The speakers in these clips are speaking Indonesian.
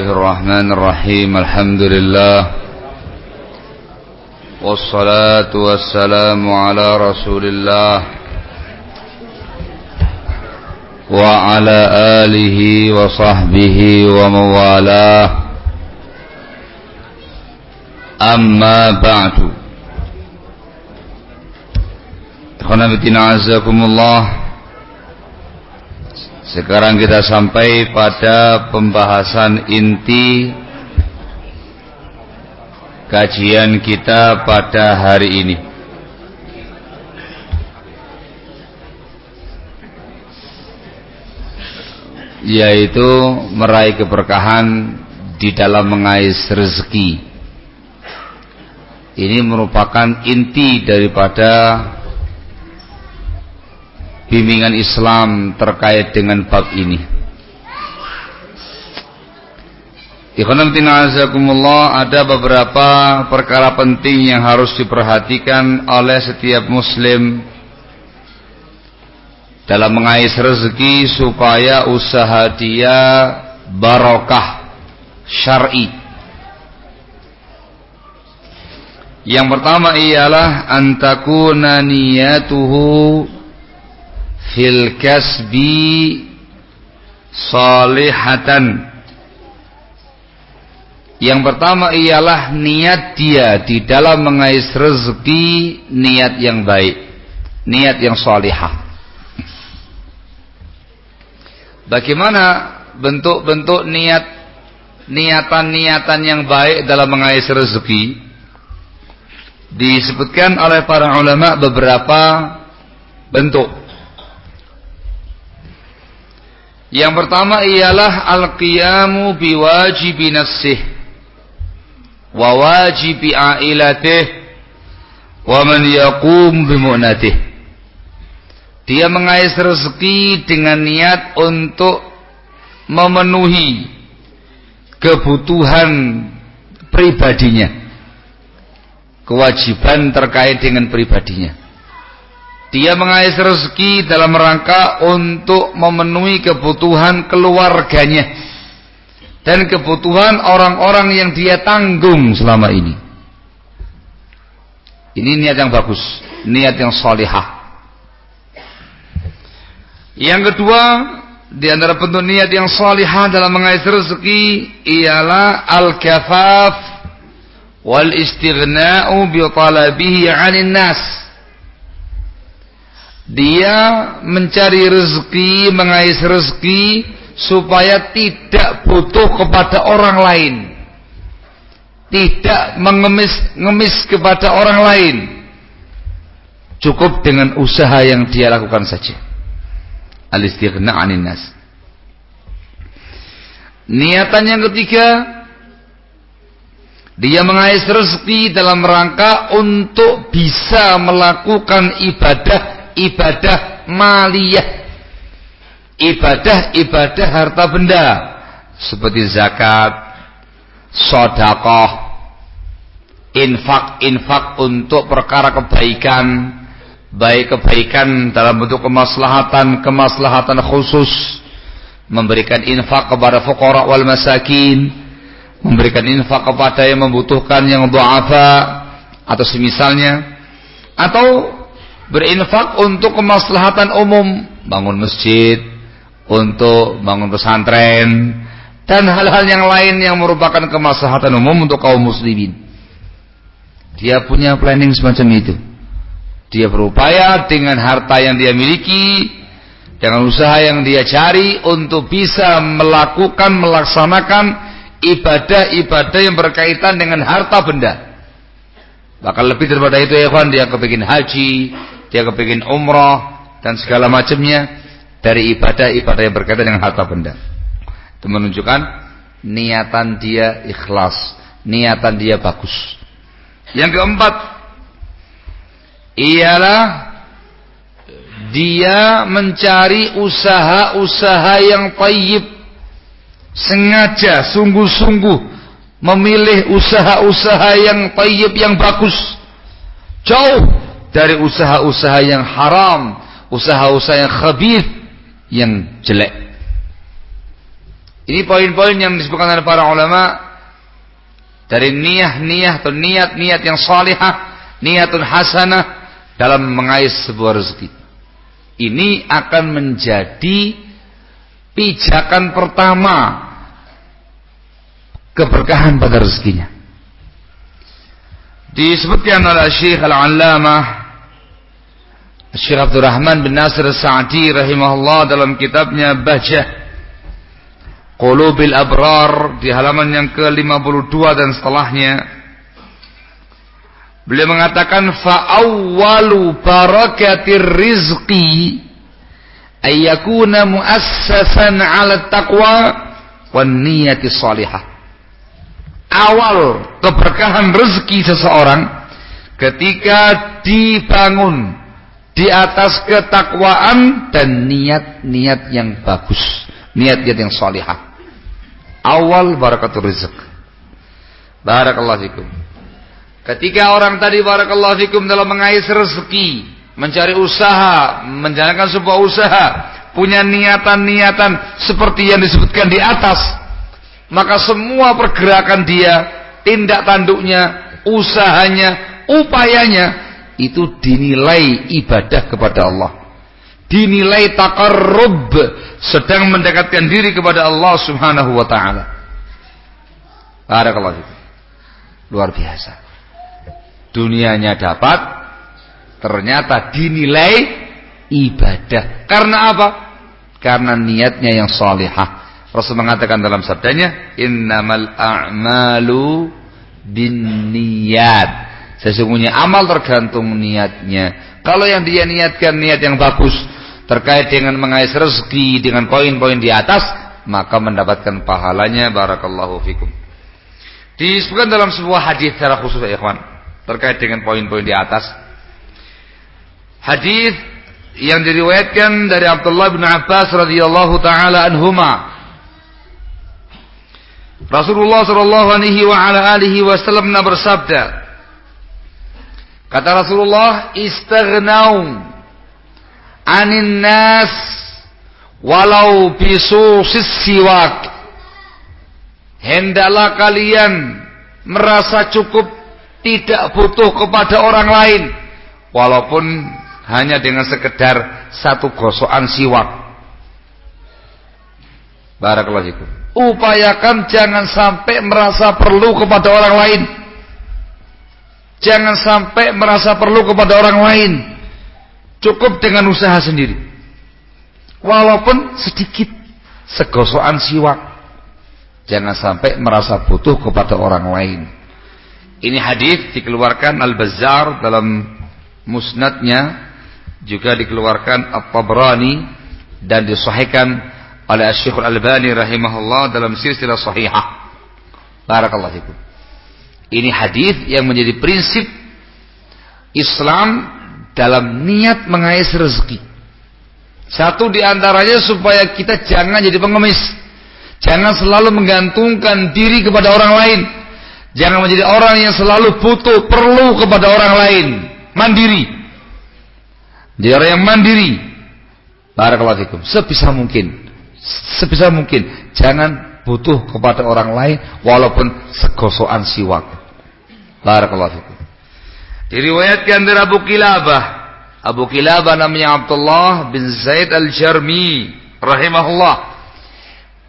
الله الرحمن الرحيم الحمد لله والصلاة والسلام على رسول الله وعلى آله وصحبه وموالاه. أما بعد. Ikhwanabitina azakumullah Sekarang kita sampai pada pembahasan inti kajian kita pada hari ini. Yaitu meraih keberkahan di dalam mengais rezeki. Ini merupakan inti daripada bimbingan Islam terkait dengan bab ini. Ikhwanatina ada beberapa perkara penting yang harus diperhatikan oleh setiap muslim dalam mengais rezeki supaya usaha dia barokah syar'i. Yang pertama ialah antakuna niyatuhu fil kasbi salihatan. Yang pertama ialah niat dia di dalam mengais rezeki niat yang baik niat yang salihah. Bagaimana bentuk-bentuk niat niatan-niatan yang baik dalam mengais rezeki? Disebutkan oleh para ulama beberapa bentuk yang pertama ialah al-qiyamu biwajibi nassih wa wajibi ailatih wa man yaqum bimu'natih. Dia mengais rezeki dengan niat untuk memenuhi kebutuhan pribadinya. Kewajiban terkait dengan pribadinya. Dia mengais rezeki dalam rangka untuk memenuhi kebutuhan keluarganya dan kebutuhan orang-orang yang dia tanggung selama ini. Ini niat yang bagus, niat yang solihah. Yang kedua, di antara bentuk niat yang solihah dalam mengais rezeki ialah al-kafaf wal istighna'u bi talabihi 'anil nas dia mencari rezeki, mengais rezeki supaya tidak butuh kepada orang lain. Tidak mengemis-ngemis kepada orang lain. Cukup dengan usaha yang dia lakukan saja. Al-istighna 'anil nas. Niatan yang ketiga dia mengais rezeki dalam rangka untuk bisa melakukan ibadah ibadah maliyah. Ibadah-ibadah harta benda. Seperti zakat sodakoh infak-infak untuk perkara kebaikan. Baik kebaikan dalam bentuk kemaslahatan kemaslahatan khusus. Memberikan infak kepada fukara wal masakin. Memberikan infak kepada yang membutuhkan yang du'afa atau semisalnya. Atau berinfak untuk kemaslahatan umum, bangun masjid, untuk bangun pesantren, dan hal-hal yang lain yang merupakan kemaslahatan umum untuk kaum muslimin. Dia punya planning semacam itu. Dia berupaya dengan harta yang dia miliki, dengan usaha yang dia cari untuk bisa melakukan, melaksanakan ibadah-ibadah yang berkaitan dengan harta benda. Bahkan lebih daripada itu ya dia kepingin haji, dia kepingin umrah dan segala macamnya dari ibadah-ibadah yang berkaitan dengan harta benda. Itu menunjukkan niatan dia ikhlas, niatan dia bagus. Yang keempat ialah dia mencari usaha-usaha yang tayyib sengaja sungguh-sungguh memilih usaha-usaha yang tayyib yang bagus jauh dari usaha-usaha yang haram, usaha-usaha yang khabith, yang jelek. Ini poin-poin yang disebutkan oleh para ulama dari niat-niat atau niat-niat yang salihah, niatun hasanah dalam mengais sebuah rezeki. Ini akan menjadi pijakan pertama keberkahan pada rezekinya. Disebutkan oleh Syekh Al-Allamah Syekh Abdul Rahman bin Nasir Sa'di rahimahullah dalam kitabnya Bahjah Qulubil Abrar di halaman yang ke-52 dan setelahnya Beliau mengatakan fa'awwalu barakatir rizqi ayyakuna muassasan 'ala taqwa wan niyati salihah. Awal keberkahan rezeki seseorang ketika dibangun di atas ketakwaan dan niat-niat yang bagus, niat-niat yang salihah awal barakatul rizq. Barakallahu fikum. Ketika orang tadi barakallahu fikum dalam mengais rezeki, mencari usaha, menjalankan sebuah usaha, punya niatan-niatan seperti yang disebutkan di atas, maka semua pergerakan dia, tindak tanduknya, usahanya, upayanya itu dinilai ibadah kepada Allah dinilai takarrub sedang mendekatkan diri kepada Allah Subhanahu wa taala. Barakallahu fikum. Luar biasa. Dunianya dapat ternyata dinilai ibadah. Karena apa? Karena niatnya yang salihah. Rasul mengatakan dalam sabdanya, "Innamal a'malu binniyat." Sesungguhnya amal tergantung niatnya. Kalau yang dia niatkan niat yang bagus, terkait dengan mengais rezeki dengan poin-poin di atas maka mendapatkan pahalanya. Barakallahu fikum. Disebutkan dalam sebuah hadis secara khusus ya ikhwan terkait dengan poin-poin di atas. Hadis yang diriwayatkan dari Abdullah bin Abbas radhiyallahu taala anhuma. Rasulullah sallallahu alaihi wa ala alihi wasallam bersabda kata Rasulullah istaghnau anin nas walau bisusis siwak hendaklah kalian merasa cukup tidak butuh kepada orang lain walaupun hanya dengan sekedar satu gosokan siwak. Barakallahu upayakan jangan sampai merasa perlu kepada orang lain jangan sampai merasa perlu kepada orang lain Cukup dengan usaha sendiri. Walaupun sedikit segosokan siwak. Jangan sampai merasa butuh kepada orang lain. Ini hadis dikeluarkan Al-Bazzar dalam musnadnya juga dikeluarkan At-Tabrani dan disahihkan oleh Syekh Al-Albani rahimahullah dalam silsilah sahihah. Barakallahu fikum. Ini hadis yang menjadi prinsip Islam dalam niat mengais rezeki. Satu di antaranya supaya kita jangan jadi pengemis. Jangan selalu menggantungkan diri kepada orang lain. Jangan menjadi orang yang selalu butuh, perlu kepada orang lain. Mandiri. Jadi orang yang mandiri. Barakallahu fikum. Sebisa mungkin. Sebisa mungkin. Jangan butuh kepada orang lain walaupun segosokan siwak. Barakallahu fikum. Diriwayatkan dari Abu Kilabah. Abu Kilabah namanya Abdullah bin Zaid al-Jarmi rahimahullah.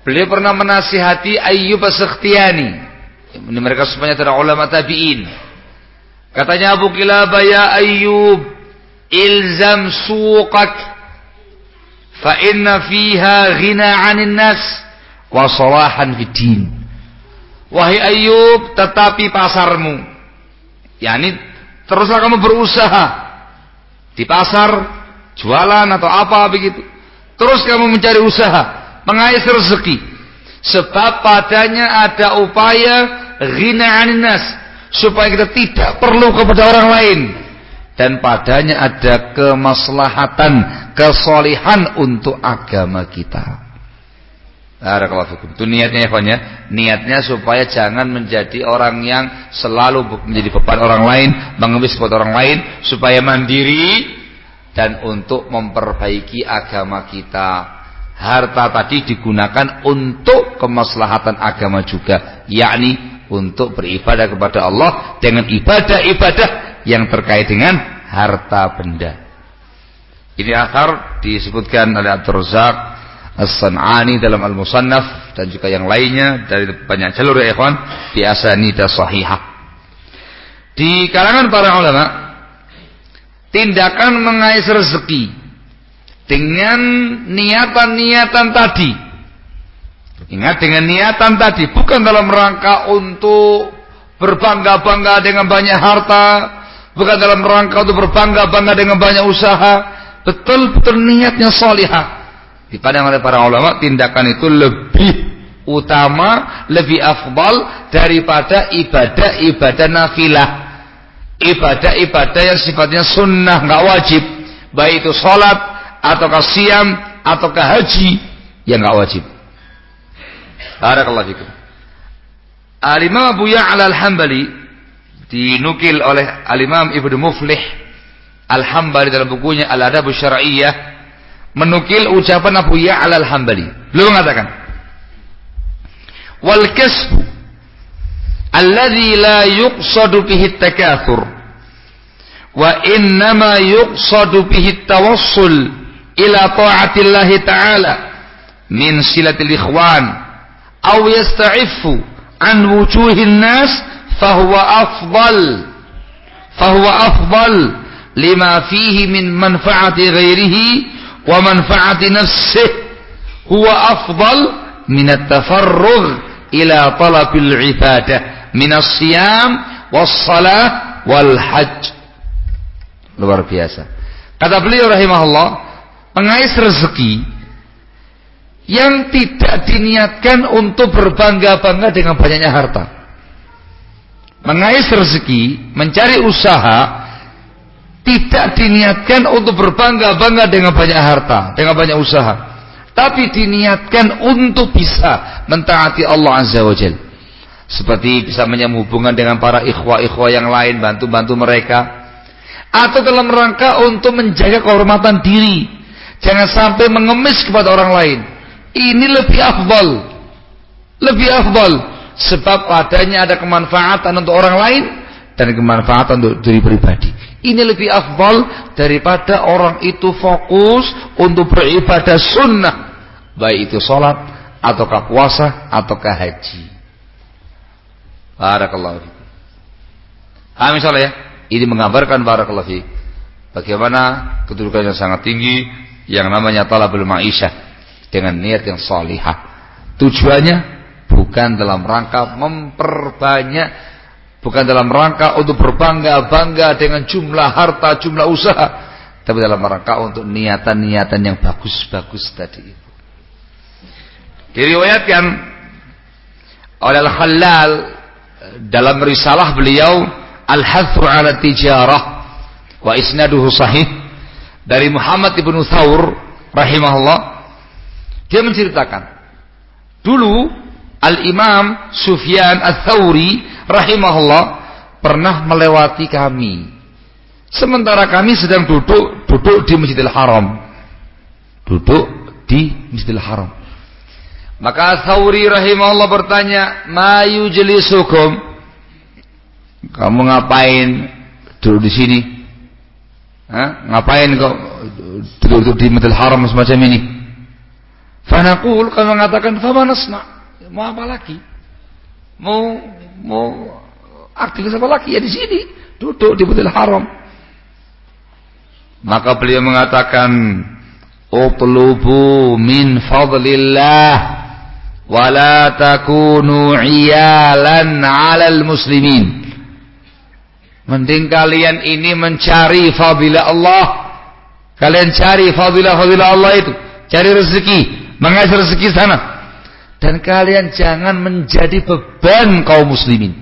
Beliau pernah menasihati Ayyub as-Sakhtiyani. Ini mereka semuanya adalah ulama tabi'in. Katanya Abu Kilabah, "Ya Ayyub, ilzam suqak fa inna fiha ghina 'anil nas wa salahan fid din." Wahai Ayyub, tetapi pasarmu yakni Teruslah kamu berusaha di pasar, jualan atau apa begitu. Terus kamu mencari usaha, mengais rezeki. Sebab padanya ada upaya ghina aninas supaya kita tidak perlu kepada orang lain dan padanya ada kemaslahatan, kesolihan untuk agama kita. Itu niatnya ya, Niatnya supaya jangan menjadi orang yang selalu menjadi beban orang lain, mengemis buat orang lain, supaya mandiri dan untuk memperbaiki agama kita. harta tadi digunakan untuk kemaslahatan agama juga, yakni untuk beribadah kepada Allah dengan ibadah-ibadah yang terkait dengan harta benda. Ini akar disebutkan oleh Abdul Razak As-San'ani dalam Al-Musannaf dan juga yang lainnya dari banyak jalur ya ikhwan di asanida sahihah. Di kalangan para ulama tindakan mengais rezeki dengan niatan-niatan tadi. Ingat dengan niatan tadi bukan dalam rangka untuk berbangga-bangga dengan banyak harta, bukan dalam rangka untuk berbangga-bangga dengan banyak usaha, betul-betul niatnya salihah. Dipandang oleh para ulama tindakan itu lebih utama, lebih afdal daripada ibadah-ibadah nafilah. Ibadah-ibadah yang sifatnya sunnah, nggak wajib. Baik itu sholat, ataukah siam ataukah haji yang enggak wajib. Barakallahu fikum. Al-Imam Abu Ya'la Al-Hambali dinukil oleh Al-Imam Ibnu Muflih Al-Hambali dalam bukunya Al-Adab Syar'iyyah menukil ucapan Abu Ya'la Al-Hambali. Beliau mengatakan, "Wal kasbu alladhi la yuqsadu bihi at-takathur wa innama yuqsadu bihi at-tawassul ila ta'atillahi ta'ala min silatil ikhwan aw yasta'iffu an wujuhin nas fahuwa afdal fahuwa afdal lima fihi min manfaati ghairihi wa manfaati nafsihi huwa afdal min at-tafarrugh ila talabil ibadah min as-siyam was-salah wal hajj luar biasa kata beliau rahimahullah mengais rezeki yang tidak diniatkan untuk berbangga-bangga dengan banyaknya harta. Mengais rezeki, mencari usaha tidak diniatkan untuk berbangga-bangga dengan banyak harta, dengan banyak usaha. Tapi diniatkan untuk bisa mentaati Allah Azza wa Jal. Seperti bisa menyambung hubungan dengan para ikhwah-ikhwah yang lain, bantu-bantu mereka. Atau dalam rangka untuk menjaga kehormatan diri Jangan sampai mengemis kepada orang lain. Ini lebih afdal. Lebih afdal. Sebab padanya ada kemanfaatan untuk orang lain dan kemanfaatan untuk diri pribadi. Ini lebih afdal daripada orang itu fokus untuk beribadah sunnah. Baik itu sholat, ataukah puasa, ataukah haji. Barakallahu fikum. Amin ya. Ini menggambarkan barakallahu fikum. Bagaimana kedudukan yang sangat tinggi yang namanya talabul ma'isyah dengan niat yang salihah. Tujuannya bukan dalam rangka memperbanyak, bukan dalam rangka untuk berbangga-bangga dengan jumlah harta, jumlah usaha, tapi dalam rangka untuk niatan-niatan yang bagus-bagus tadi. Diriwayatkan oleh Al-Khalal dalam risalah beliau Al-Hathu ala Tijarah wa isnaduhu sahih dari Muhammad ibnu Thawr rahimahullah dia menceritakan dulu Al-Imam Sufyan Al-Thawri rahimahullah pernah melewati kami sementara kami sedang duduk duduk di Masjidil Haram duduk di Masjidil Haram maka Thawri rahimahullah bertanya ma yujlisukum kamu ngapain duduk di sini Hah? Ngapain kok duduk di Masjidil Haram semacam ini? Fanaqul kami mengatakan fama nasna? Mau apa lagi? Mau mau aktivitas apa lagi? Ya di sini, duduk di Masjidil Haram. Maka beliau mengatakan, "Utlubu min fadlillah wa la takunu iyalan 'alal muslimin." Mending kalian ini mencari fadilah Allah. Kalian cari fadilah-fadilah Allah itu. Cari rezeki. Mengajar rezeki sana. Dan kalian jangan menjadi beban kaum muslimin.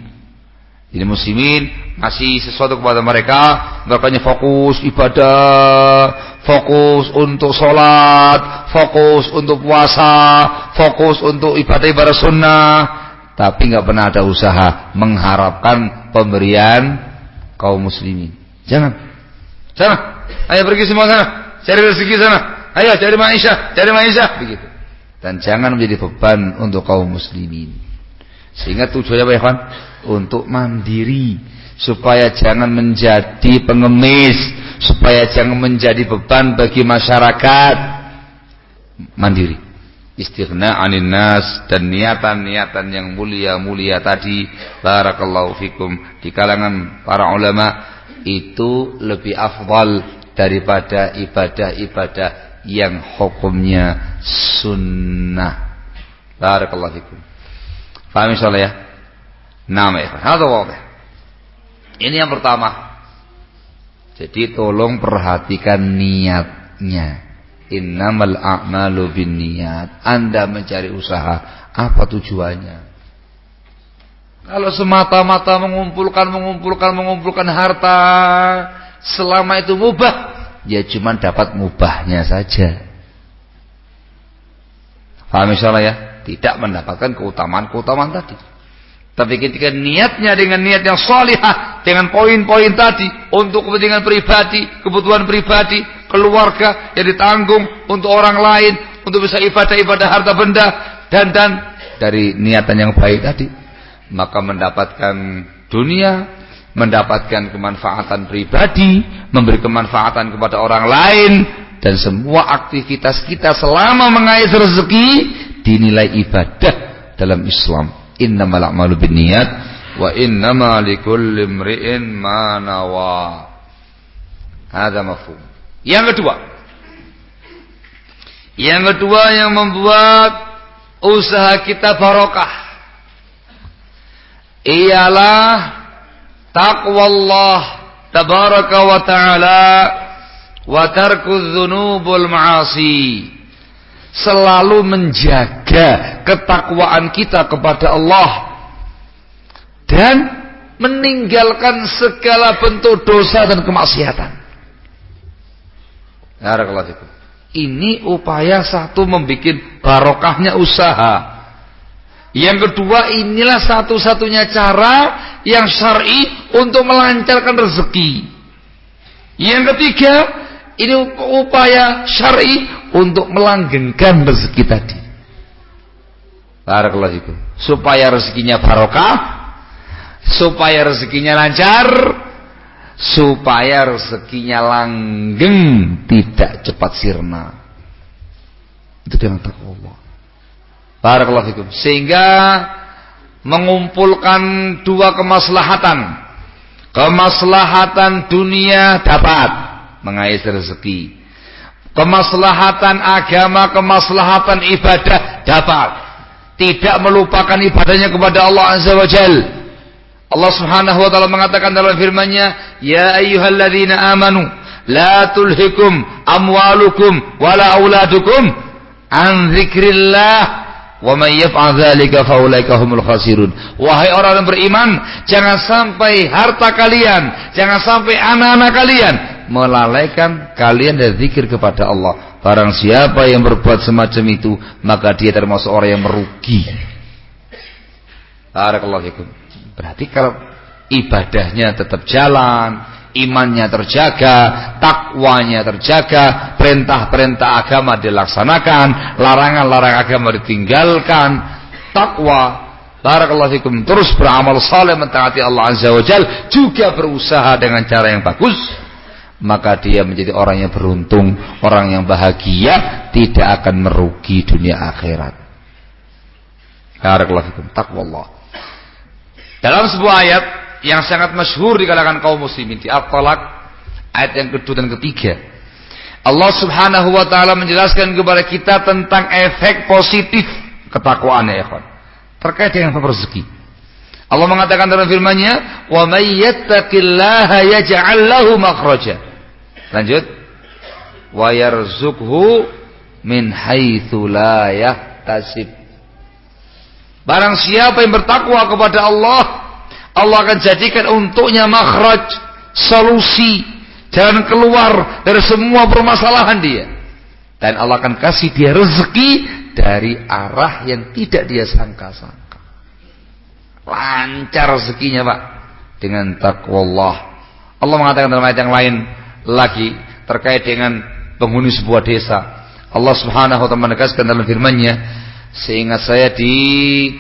Jadi muslimin ngasih sesuatu kepada mereka. Makanya fokus ibadah. Fokus untuk sholat. Fokus untuk puasa. Fokus untuk ibadah-ibadah sunnah. Tapi nggak pernah ada usaha mengharapkan pemberian kaum muslimin. Jangan. Sana. Ayo pergi semua sana. Cari rezeki sana. Ayo cari maisha, cari maisha begitu. Dan jangan menjadi beban untuk kaum muslimin. Sehingga tujuannya apa ya? Untuk mandiri supaya jangan menjadi pengemis, supaya jangan menjadi beban bagi masyarakat. Mandiri. Istighna anin nas dan niatan-niatan yang mulia-mulia tadi barakallahu fikum di kalangan para ulama itu lebih afdal daripada ibadah-ibadah yang hukumnya sunnah. Barakallahu fikum. Paham insyaallah ya? Nama ya. Hada wadih. Ini yang pertama. Jadi tolong perhatikan niatnya. Innamal a'malu bin niat. Anda mencari usaha, apa tujuannya? Kalau semata-mata mengumpulkan, mengumpulkan, mengumpulkan harta, selama itu mubah, ya cuma dapat mubahnya saja. Paham insyaallah ya? Tidak mendapatkan keutamaan-keutamaan tadi. Tapi ketika niatnya dengan niat yang salihah, dengan poin-poin tadi untuk kepentingan pribadi, kebutuhan pribadi, keluarga yang ditanggung untuk orang lain, untuk bisa ibadah-ibadah harta benda dan dan dari niatan yang baik tadi, maka mendapatkan dunia mendapatkan kemanfaatan pribadi, memberi kemanfaatan kepada orang lain dan semua aktivitas kita selama mengais rezeki dinilai ibadah dalam Islam. Innamal a'malu binniyat wa innama likulli imri'in ma nawa. Hadza mafhum. Yang kedua. Yang kedua yang membuat usaha kita barokah ialah taqwallah tabaraka wa ta'ala wa tarkuz dzunubul ma'asi selalu menjaga ketakwaan kita kepada Allah dan meninggalkan segala bentuk dosa dan kemaksiatan. Ini upaya satu membuat barokahnya usaha. Yang kedua inilah satu-satunya cara yang syar'i untuk melancarkan rezeki. Yang ketiga ini upaya syar'i untuk melanggengkan rezeki tadi. Barakallahu. Supaya rezekinya barokah, supaya rezekinya lancar, supaya rezekinya langgeng, tidak cepat sirna. Itu dengan takwa Allah. Barakallahu fikum. Sehingga mengumpulkan dua kemaslahatan. Kemaslahatan dunia dapat mengais rezeki. Kemaslahatan agama, kemaslahatan ibadah dapat. Tidak melupakan ibadahnya kepada Allah Azza wa Jal. Allah Subhanahu wa taala mengatakan dalam firman-Nya, "Ya ayyuhalladzina amanu, la tulhikum amwalukum wala auladukum an dzikrillah Wa may yaf'al dzalika humul khasirun. Wahai orang yang beriman, jangan sampai harta kalian, jangan sampai anak-anak kalian melalaikan kalian dari zikir kepada Allah. Barang siapa yang berbuat semacam itu, maka dia termasuk orang yang merugi. Barakallahu fikum. Berarti kalau ibadahnya tetap jalan, imannya terjaga, takwanya terjaga, perintah-perintah agama dilaksanakan, larangan-larangan agama ditinggalkan, takwa Barakallahu fikum terus beramal saleh mentaati Allah Azza wa Jal juga berusaha dengan cara yang bagus maka dia menjadi orang yang beruntung, orang yang bahagia, tidak akan merugi dunia akhirat. Barakallahu fikum. Dalam sebuah ayat yang sangat masyhur di kalangan kaum muslimin di At-Talaq ayat yang kedua dan ketiga. Allah Subhanahu wa taala menjelaskan kepada kita tentang efek positif ketakwaan ya ikhwan. Terkait dengan rezeki. Allah mengatakan dalam firman-Nya, "Wa may yattaqillaha yaj'al lahu makhraja." Lanjut. "Wa yarzuqhu min haitsu la yahtasib." Barang siapa yang bertakwa kepada Allah, Allah akan jadikan untuknya makhraj, solusi, jalan keluar dari semua permasalahan dia. Dan Allah akan kasih dia rezeki dari arah yang tidak dia sangka-sangka. Lancar rezekinya Pak dengan takwa Allah. Allah mengatakan dalam ayat yang lain lagi terkait dengan penghuni sebuah desa. Allah Subhanahu wa taala menegaskan dalam firman-Nya seingat saya di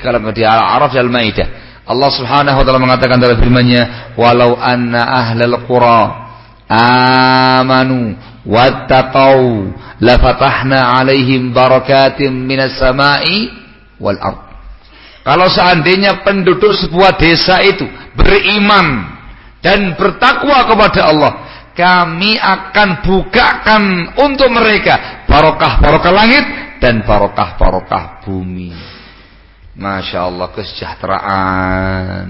kalau di Al-Araf Al-Maidah Allah Subhanahu wa taala mengatakan dalam firman-Nya walau anna ahlal qura amanu wattaqau lafatahna alaihim barakatim minas sama'i wal ard kalau seandainya penduduk sebuah desa itu beriman dan bertakwa kepada Allah kami akan bukakan untuk mereka barokah-barokah langit dan barokah-barokah bumi. Masya Allah kesejahteraan,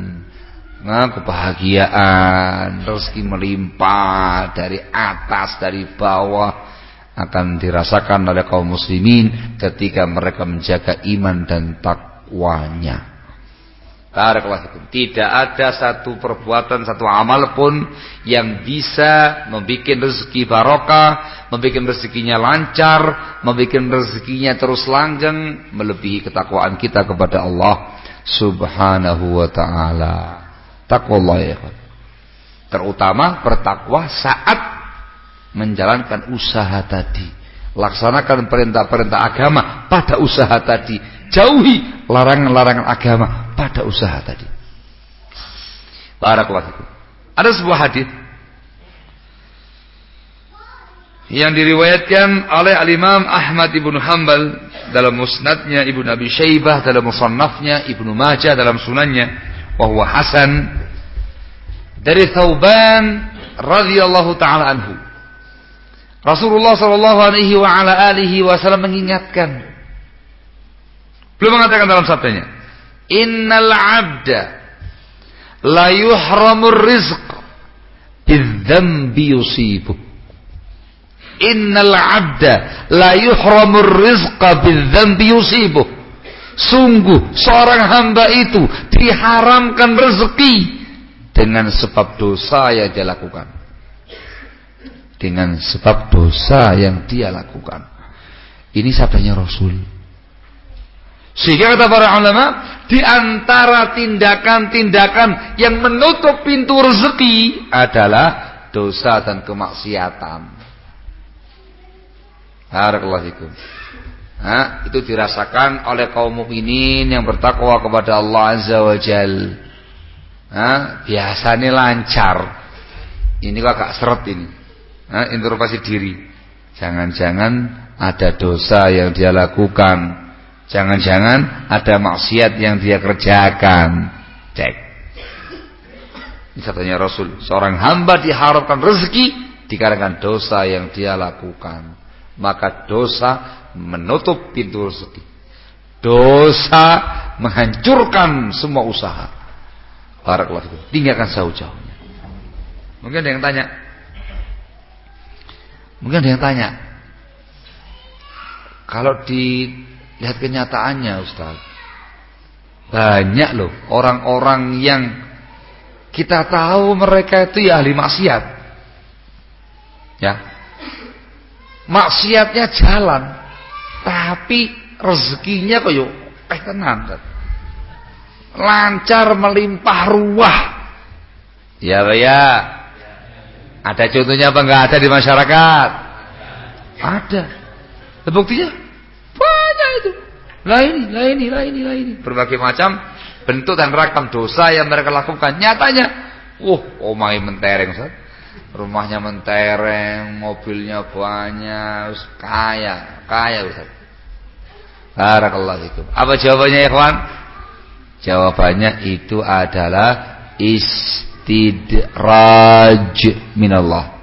nah, kebahagiaan, rezeki melimpah dari atas, dari bawah akan dirasakan oleh kaum muslimin ketika mereka menjaga iman dan takwanya. Barakallahu Tidak ada satu perbuatan, satu amal pun yang bisa membuat rezeki barokah, membuat rezekinya lancar, membuat rezekinya terus langgeng melebihi ketakwaan kita kepada Allah Subhanahu wa taala. Takwa ya Terutama bertakwa saat menjalankan usaha tadi. Laksanakan perintah-perintah agama pada usaha tadi. Jauhi larangan-larangan agama pada usaha tadi. Barakallahu Ada sebuah hadis yang diriwayatkan oleh Al-Imam Ahmad Ibnu Hanbal dalam musnadnya Ibnu Abi Syaibah dalam musannafnya Ibnu Majah dalam sunannya wa huwa hasan dari Thauban radhiyallahu taala anhu Rasulullah sallallahu alaihi wa ala alihi wasallam mengingatkan belum mengatakan dalam sabdanya Innal abda la yuhramur rizq bidzambi yusibu. Innal abda la yuhramur rizqa bidzambi yusibu. Sungguh seorang hamba itu diharamkan rezeki dengan sebab dosa yang dia lakukan. Dengan sebab dosa yang dia lakukan. Ini sabdanya Rasul. Sehingga kata para ulama, di antara tindakan-tindakan yang menutup pintu rezeki adalah dosa dan kemaksiatan. Barakallahu Nah, itu dirasakan oleh kaum mukminin yang bertakwa kepada Allah Azza wa Jal. Nah, biasanya lancar. Ini kok agak seret ini. Nah, introspeksi diri. Jangan-jangan ada dosa yang dia lakukan Jangan-jangan ada maksiat yang dia kerjakan. Cek. Ini katanya Rasul. Seorang hamba diharapkan rezeki dikarenakan dosa yang dia lakukan. Maka dosa menutup pintu rezeki. Dosa menghancurkan semua usaha. Barakallahu Tinggalkan jauh-jauhnya. Mungkin ada yang tanya. Mungkin ada yang tanya. Kalau di Lihat kenyataannya Ustaz. Banyak loh orang-orang yang kita tahu mereka itu ya ahli maksiat. Ya. Maksiatnya jalan, tapi rezekinya kok yuk eh tenan. Lancar melimpah ruah. Ya, ya. Ada contohnya apa enggak ada di masyarakat? Ada. Buktinya banyak itu. Lah ini, lah ini, lah ini, lah ini. Berbagai macam bentuk dan rakam dosa yang mereka lakukan. Nyatanya, wah, oh my mentereng, Ustaz. Rumahnya mentereng, mobilnya banyak, kaya, kaya Ustaz. Barakallahu fikum. Apa jawabannya, ikhwan? Jawabannya itu adalah istidraj minallah.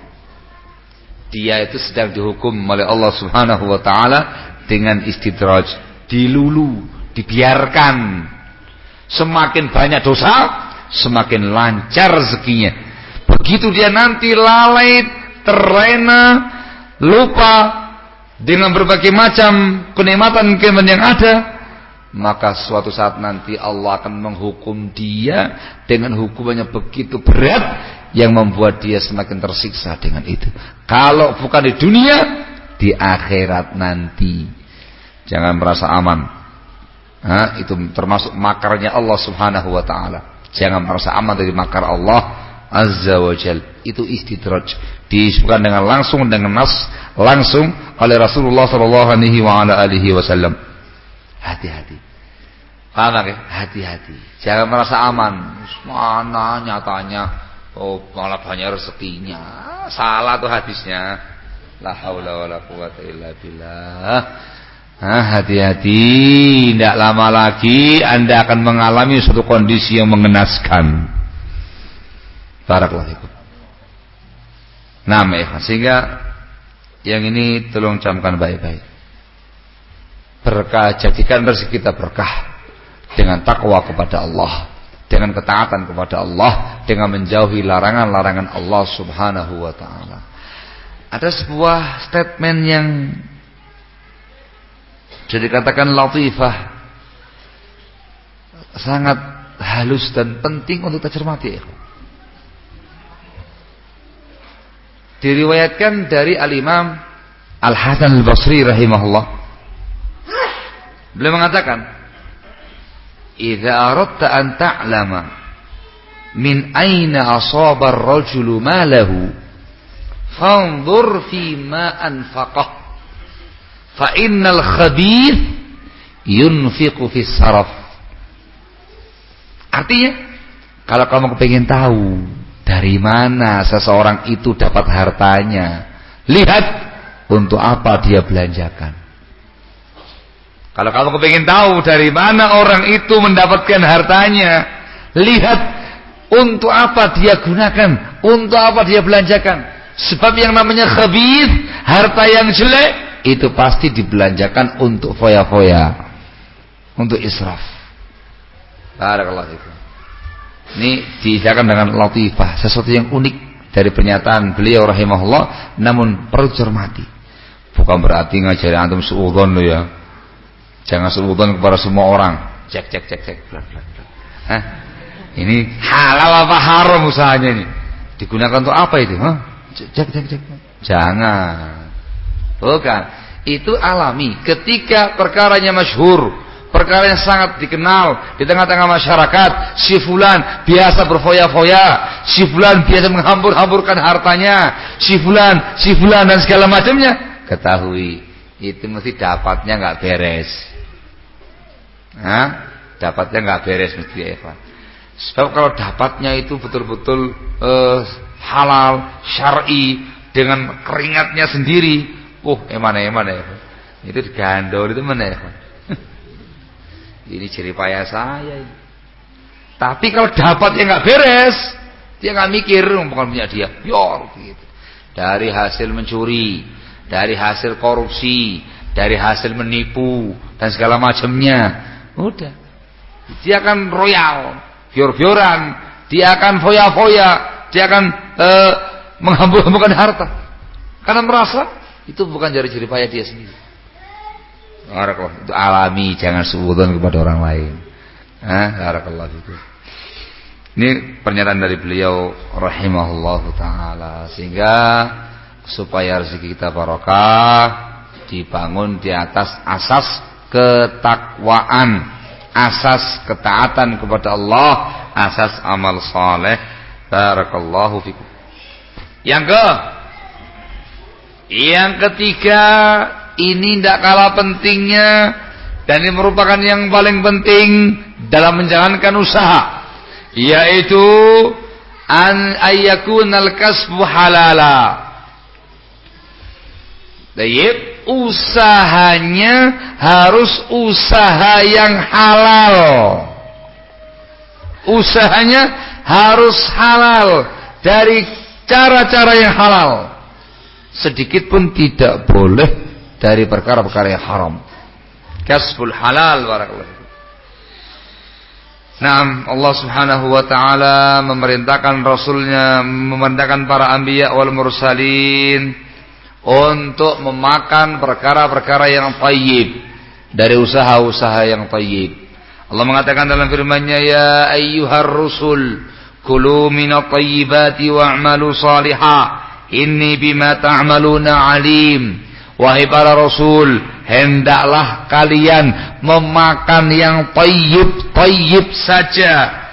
Dia itu sedang dihukum oleh Allah Subhanahu wa taala dengan istidraj dilulu dibiarkan. Semakin banyak dosa semakin lancar rezekinya. Begitu dia nanti lalai terlena lupa dengan berbagai macam kenikmatan-kenikmatan yang ada maka suatu saat nanti Allah akan menghukum dia dengan hukumannya begitu berat yang membuat dia semakin tersiksa dengan itu. Kalau bukan di dunia di akhirat nanti. Jangan merasa aman. Ha, itu termasuk makarnya Allah Subhanahu wa taala. Jangan merasa aman dari makar Allah azza wa jal. Itu istidraj. Disebutkan dengan langsung dengan nas langsung oleh Rasulullah sallallahu alaihi wasallam. Hati-hati. Paham? Hati-hati. Jangan merasa aman. Mana nyatanya oh malah banyak rezekinya. Salah tuh hadisnya. La haula wala quwata illa billah. hati-hati, tidak lama lagi Anda akan mengalami suatu kondisi yang mengenaskan. Barakallahu fikum. Nah, sehingga yang ini tolong camkan baik-baik. Berkah jadikan rezeki kita berkah dengan takwa kepada Allah, dengan ketaatan kepada Allah, dengan menjauhi larangan-larangan Allah Subhanahu wa taala. Ada sebuah statement yang jadi dikatakan latifah sangat halus dan penting untuk kita cermati. Diriwayatkan dari Al-Imam Al-Hasan Al-Basri rahimahullah. Beliau mengatakan, "Idza aradta an ta'lama min aina asaba ar-rajulu malahu, fanzur fi ma anfaqah." Fa innal khabith yunfiqu fis saraf. Artinya, kalau kamu kepingin tahu dari mana seseorang itu dapat hartanya, lihat untuk apa dia belanjakan. Kalau kamu kepingin tahu dari mana orang itu mendapatkan hartanya, lihat untuk apa dia gunakan, untuk apa dia belanjakan. Sebab yang namanya khabith, harta yang jelek, itu pasti dibelanjakan untuk foya-foya untuk israf. Barakallahu fikum. Ini diisahkan dengan latifah sesuatu yang unik dari pernyataan beliau rahimahullah namun perlu cermati bukan berarti ngajari antum suudon lo ya. Jangan suudon kepada semua orang. Cek cek cek cek. Bla bla bla Hah? ini halal apa haram usahanya ini? Digunakan untuk apa itu Hah? Cek cek cek jangan Bukan. Itu alami. Ketika perkaranya masyhur, perkara yang sangat dikenal di tengah-tengah masyarakat, si fulan biasa berfoya-foya, si fulan biasa menghambur-hamburkan hartanya, si fulan, si fulan dan segala macamnya, ketahui itu mesti dapatnya nggak beres. Nah, dapatnya nggak beres mesti Eva. Sebab kalau dapatnya itu betul-betul uh, halal, syar'i dengan keringatnya sendiri, Oh, emana emana ya. Itu digandol itu mana ya. Ini ciri payah saya. Tapi kalau dapat yang nggak beres, dia nggak mikir bukan punya dia. Yor gitu. Dari hasil mencuri, dari hasil korupsi, dari hasil menipu dan segala macamnya. Udah. Dia akan royal, bior-bioran, dia akan foya-foya, dia akan uh, menghambur-hamburkan harta. Karena merasa itu bukan jari jerih payah dia sendiri. Barakallah. Itu alami, jangan suudon kepada orang lain. Ah, barakallah itu. Ini pernyataan dari beliau rahimahullah taala sehingga supaya rezeki kita barokah dibangun di atas asas ketakwaan, asas ketaatan kepada Allah, asas amal saleh. Barakallahu fikum. Yang ke yang ketiga, ini tidak kalah pentingnya dan ini merupakan yang paling penting dalam menjalankan usaha, yaitu an al kasbu halala. Baik, usahanya harus usaha yang halal. Usahanya harus halal dari cara-cara yang halal sedikit pun tidak boleh dari perkara-perkara yang haram. Kasbul halal barakallahu Nah, Allah Subhanahu wa taala memerintahkan rasulnya memerintahkan para anbiya wal mursalin untuk memakan perkara-perkara yang tayyib dari usaha-usaha yang tayyib. Allah mengatakan dalam firman-Nya ya ayyuhar rusul kulu minat tayyibati wa'malu salihah Inni bima ta'maluna alim. Wahai para rasul, hendaklah kalian memakan yang tayyib-tayyib saja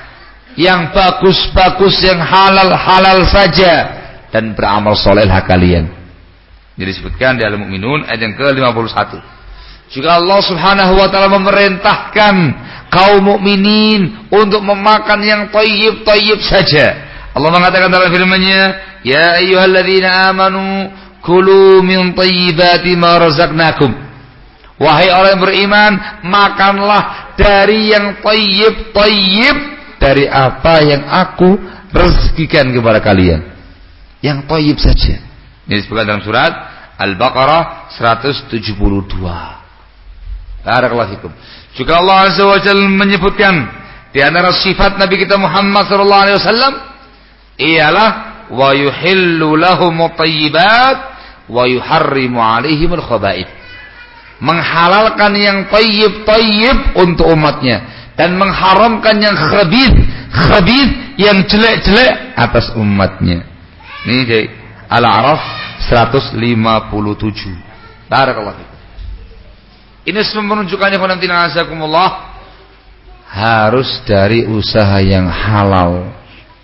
yang bagus-bagus yang halal-halal saja dan beramal solehlah kalian. Jadi disebutkan di Al-Mu'minun ayat yang ke-51. Juga Allah Subhanahu wa taala memerintahkan kaum mukminin untuk memakan yang thayyib-thayyib saja. Allah mengatakan dalam firman-Nya, "Ya ayyuhalladzina amanu kulu min thayyibati ma razaqnakum." Wahai orang yang beriman, makanlah dari yang thayyib-thayyib dari apa yang aku rezekikan kepada kalian. Yang toyib saja. Ini disebutkan dalam surat Al-Baqarah 172. Barakallahu fikum. Juga Allah Azza wa Jalla menyebutkan di antara sifat Nabi kita Muhammad sallallahu alaihi wasallam ialah wa yuhillu lahum thayyibat wa yuharrimu alaihim al-khaba'ith. Menghalalkan yang tayyib-tayyib untuk umatnya dan mengharamkan yang khabith khabith yang jelek-jelek atas umatnya. Ini Al-A'raf 157 Barakallahu ini semua menunjukkannya khonamtina azakumullah. Harus dari usaha yang halal.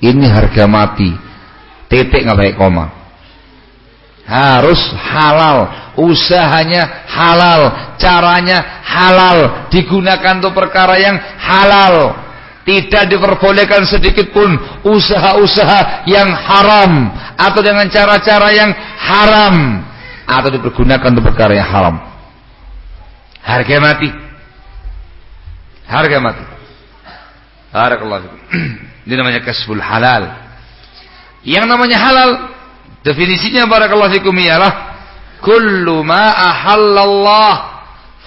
Ini harga mati. Titik nggak baik koma. Harus halal. Usahanya halal, caranya halal, digunakan untuk perkara yang halal. Tidak diperbolehkan sedikit pun usaha-usaha yang haram atau dengan cara-cara yang haram atau dipergunakan untuk perkara yang haram. Harga mati. Harga mati. Barakallahu Ini namanya kasbul halal. Yang namanya halal definisinya barakallahu fikum ialah kullu ma ahallallah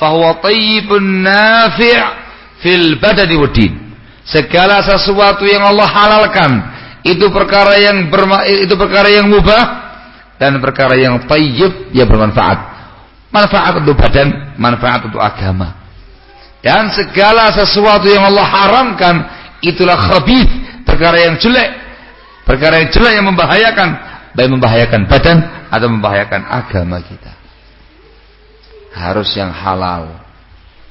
fahuwa tayyibun nafi' fil badani waddin segala sesuatu yang Allah halalkan itu perkara yang berma itu perkara yang mubah dan perkara yang tayyib yang bermanfaat manfaat untuk badan manfaat untuk agama dan segala sesuatu yang Allah haramkan itulah khabith perkara yang jelek perkara yang jelek yang membahayakan baik membahayakan badan atau membahayakan agama kita. Harus yang halal.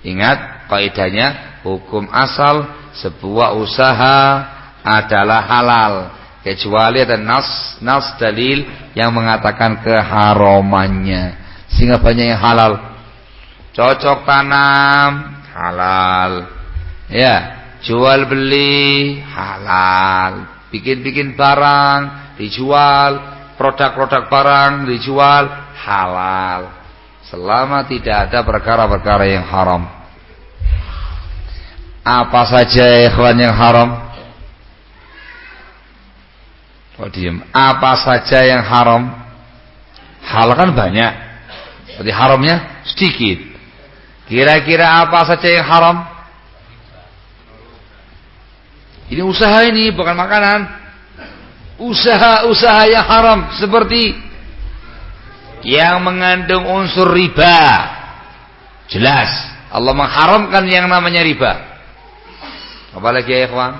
Ingat kaidahnya hukum asal sebuah usaha adalah halal kecuali ada nas nas dalil yang mengatakan keharamannya sehingga banyak yang halal. Cocok tanam halal. Ya jual beli halal. Bikin-bikin barang dijual. Produk-produk barang dijual halal. Selama tidak ada perkara-perkara yang haram. Apa saja ikhwan yang haram? Oh diem. Apa saja yang haram? Halal kan banyak jadi haramnya sedikit. Kira-kira apa saja yang haram? Ini usaha ini bukan makanan. Usaha-usaha yang haram seperti yang mengandung unsur riba. Jelas Allah mengharamkan yang namanya riba. Apalagi ya ikhwan?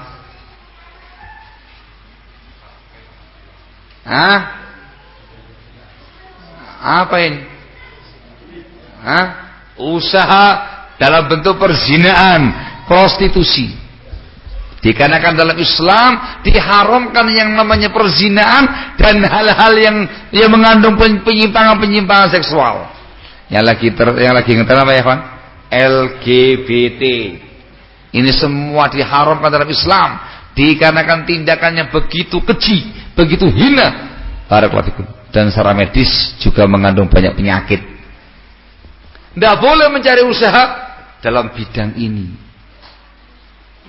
Hah? apa ini Hah? usaha dalam bentuk perzinaan prostitusi Dikarenakan dalam Islam diharamkan yang namanya perzinaan dan hal-hal yang yang mengandung penyimpangan-penyimpangan seksual. Yang lagi ter, yang lagi ngeter apa ya, Pak? LGBT. Ini semua diharamkan dalam Islam dikarenakan tindakannya begitu keji, begitu hina. Dan secara medis juga mengandung banyak penyakit. Tidak boleh mencari usaha dalam bidang ini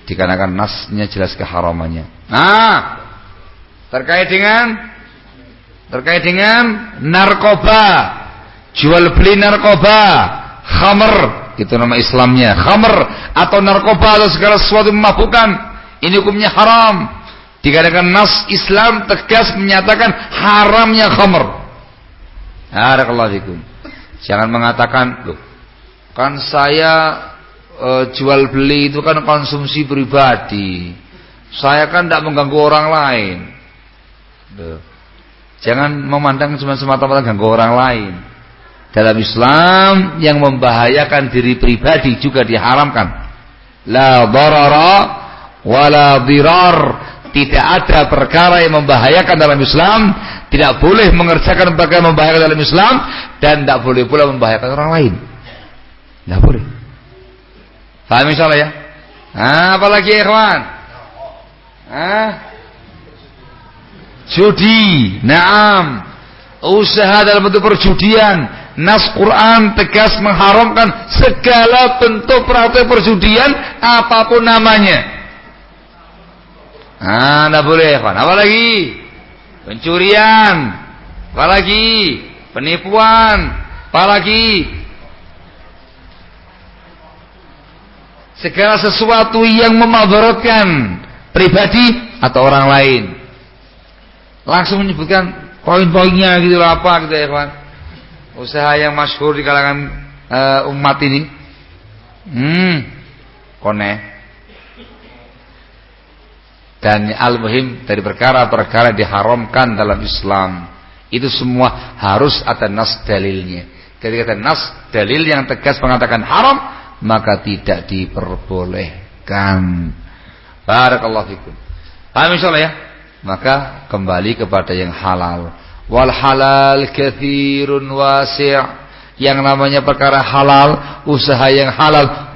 dikarenakan nasnya jelas keharamannya. Nah, terkait dengan terkait dengan narkoba, jual beli narkoba, khamr, itu nama Islamnya, khamr atau narkoba atau segala sesuatu memabukkan, ini hukumnya haram. Dikarenakan nas Islam tegas menyatakan haramnya khamr. Barakallahu fikum. Jangan mengatakan, loh, kan saya e, jual beli itu kan konsumsi pribadi. Saya kan tidak mengganggu orang lain. Duh. Jangan memandang cuma semata-mata ganggu orang lain. Dalam Islam yang membahayakan diri pribadi juga diharamkan. La darara wala dirar tidak ada perkara yang membahayakan dalam Islam. Tidak boleh mengerjakan perkara yang membahayakan dalam Islam. Dan tidak boleh pula membahayakan orang lain. Tidak boleh. Paham insyaallah ya? Nah, apalagi ikhwan? Ah judi. Naam. Usaha dalam bentuk perjudian. Nas Quran tegas mengharamkan segala bentuk praktek perjudian apa pun namanya. Ah, tidak boleh, kawan. Apa lagi? Pencurian. Apa lagi? Penipuan. Apa lagi? Segala sesuatu yang memadaratkan pribadi atau orang lain. Langsung menyebutkan poin-poinnya gitu lah apa gitu ya kawan. Usaha yang masyhur di kalangan uh, umat ini. Hmm. Kone dan al-muhim dari perkara-perkara diharamkan dalam Islam itu semua harus ada nas dalilnya. Ketika ada nas dalil yang tegas mengatakan haram maka tidak diperbolehkan. Barakallahu fikum. Paham insyaallah ya? Maka kembali kepada yang halal. Wal halal kathirun wasi' yang namanya perkara halal usaha yang halal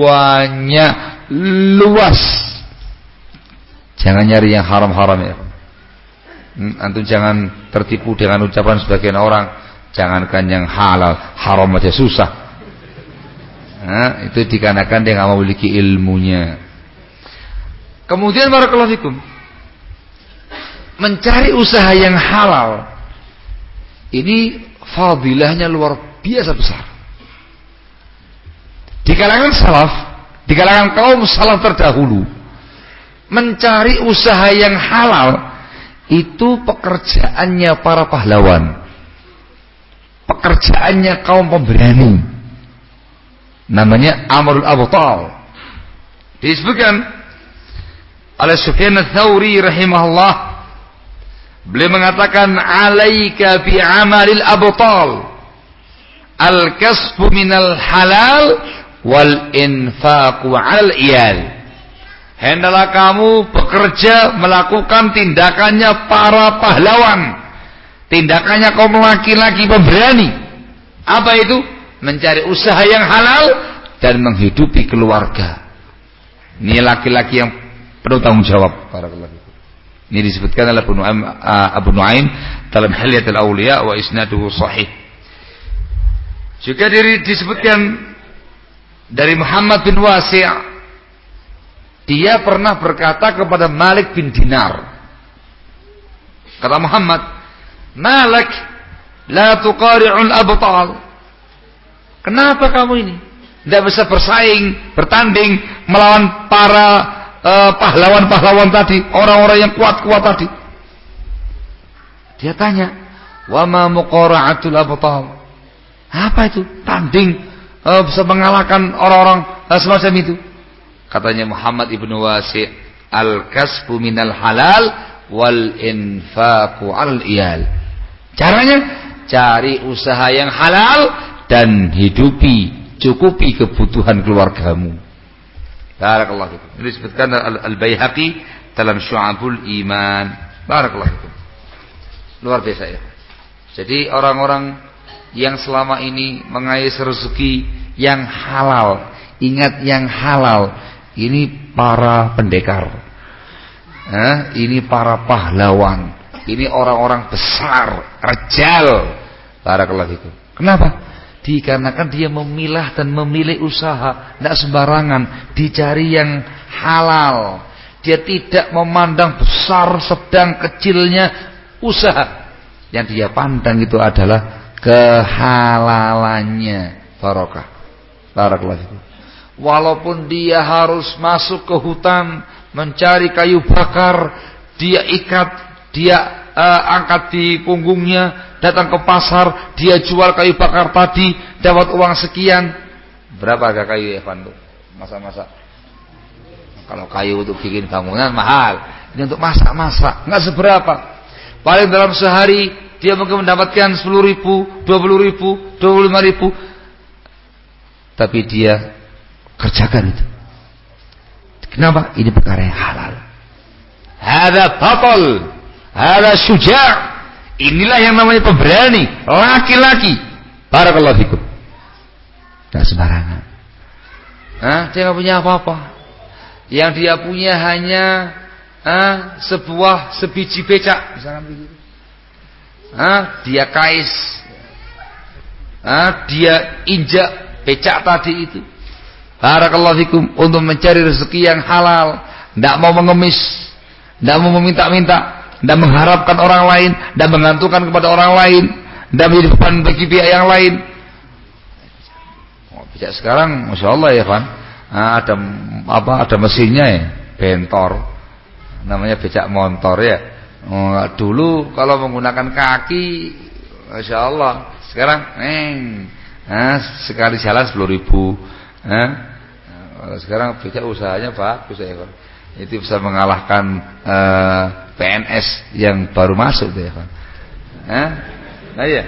banyak luas Jangan nyari yang haram-haram ya. Hmm, antum jangan tertipu dengan ucapan sebagian orang, jangankan yang halal, haram aja susah. Nah, itu dikarenakan dia nggak memiliki ilmunya. Kemudian barakallahu. Mencari usaha yang halal ini fadilahnya luar biasa besar. Di kalangan salaf, di kalangan kaum salaf terdahulu, mencari usaha yang halal itu pekerjaannya para pahlawan. Pekerjaannya kaum pemberani. Namanya Amrul Abtal. Disebutkan oleh Sufyan Ats-Tsauri rahimahullah beliau mengatakan alaika bi amalil abtal al-kasbu minal halal wal infaqu 'alal iyal Hendaklah kamu bekerja melakukan tindakannya para pahlawan. Tindakannya kaum laki-laki pemberani. Apa itu? Mencari usaha yang halal dan menghidupi keluarga. Ini laki-laki yang penuh tanggung jawab. para Ini disebutkan oleh Abu Nuaim, uh, Abu Nuaim dalam Hilyatul Auliya wa isnaduhu sahih. Juga disebutkan dari Muhammad bin Wasi' Dia pernah berkata kepada Malik bin Dinar. Kata Muhammad, Malik, la tuqari'ul abtal. Kenapa kamu ini? Tidak bisa bersaing, bertanding melawan para eh, pahlawan-pahlawan uh, tadi, orang-orang yang kuat-kuat tadi. Dia tanya, "Wa ma muqara'atul abtal?" Apa itu? Tanding uh, bisa mengalahkan orang-orang uh, semacam itu. Katanya Muhammad ibnu Wasi' al-kasbu minal halal wal infaqu al iyal. Caranya cari usaha yang halal dan hidupi cukupi kebutuhan keluargamu. Barakallahu fikum. Ini disebutkan Al-Baihaqi dalam Syu'abul Iman. Barakallahu. Luar biasa ya. Jadi orang-orang yang selama ini mengais rezeki yang halal, ingat yang halal ini para pendekar. Eh, ini para pahlawan. Ini orang-orang besar, rejal. Barakallahu itu. Kenapa? Dikarenakan dia memilah dan memilih usaha, tidak sembarangan, dicari yang halal. Dia tidak memandang besar, sedang, kecilnya usaha. Yang dia pandang itu adalah kehalalannya. Barokah. Barakallahu itu walaupun dia harus masuk ke hutan mencari kayu bakar, dia ikat, dia uh, angkat di punggungnya, datang ke pasar, dia jual kayu bakar tadi, dapat uang sekian. Berapa harga kayu Evan tuh? Masa-masa. Kalau kayu untuk bikin bangunan mahal, ini untuk masak-masak, nggak seberapa. Paling dalam sehari dia mungkin mendapatkan 10 ribu, 20 ribu, 25 ribu. Tapi dia Kerjakan itu. Kenapa? Ini perkara yang halal. Hada batal. Hada syuja' Inilah yang namanya pemberani. Laki-laki. Barakallahu fikum. Tidak sembarangan. Hah? Dia punya apa-apa. Yang dia punya hanya ah, sebuah sebiji becak, misalnya begitu. Ah, dia kais. Ah, dia injak becak tadi itu. Barakallahu fikum. Untuk mencari rezeki yang halal, tidak mau mengemis, tidak mau meminta-minta, tidak mengharapkan orang lain, tidak mengantungkan kepada orang lain, tidak menjadi beban bagi pihak yang lain. Oh, sekarang, masya Allah ya kan, ah, ada apa? Ada mesinnya ya, bentor, namanya becak motor ya. Oh, dulu kalau menggunakan kaki, masya Allah, sekarang, neng, nah, sekali jalan sepuluh ribu. Nah, sekarang becak usahanya bagus ya kan. Itu bisa mengalahkan eh, PNS yang baru masuk deh kan. Nah iya.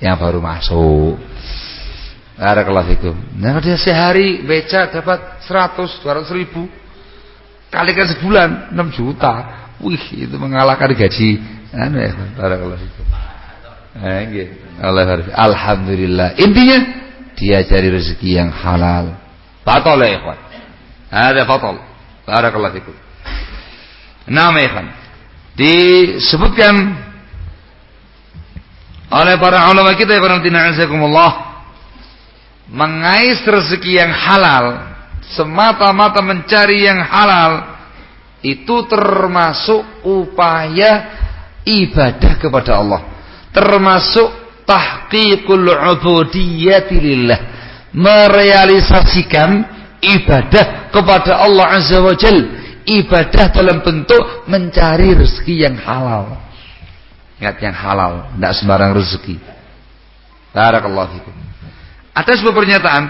Yang baru masuk. Kelas itu. Nah dia sehari becak dapat 100 200 ribu. Kalikan sebulan 6 juta. Wih itu mengalahkan gaji. Anu ya itu. Nah, gitu. Alhamdulillah. Intinya dia cari rezeki yang halal. Batal ya ikhwan. Ada batal. Barakallahu fikum. Nama ikhwan. Disebutkan oleh para ulama kita ya Allah mengais rezeki yang halal semata-mata mencari yang halal itu termasuk upaya ibadah kepada Allah termasuk tahqiqul ubudiyyati lillah merealisasikan ibadah kepada Allah Azza wa Jal. Ibadah dalam bentuk mencari rezeki yang halal. Ingat yang halal tidak sembarang rezeki. Barakallahu fikum. Ada sebuah pernyataan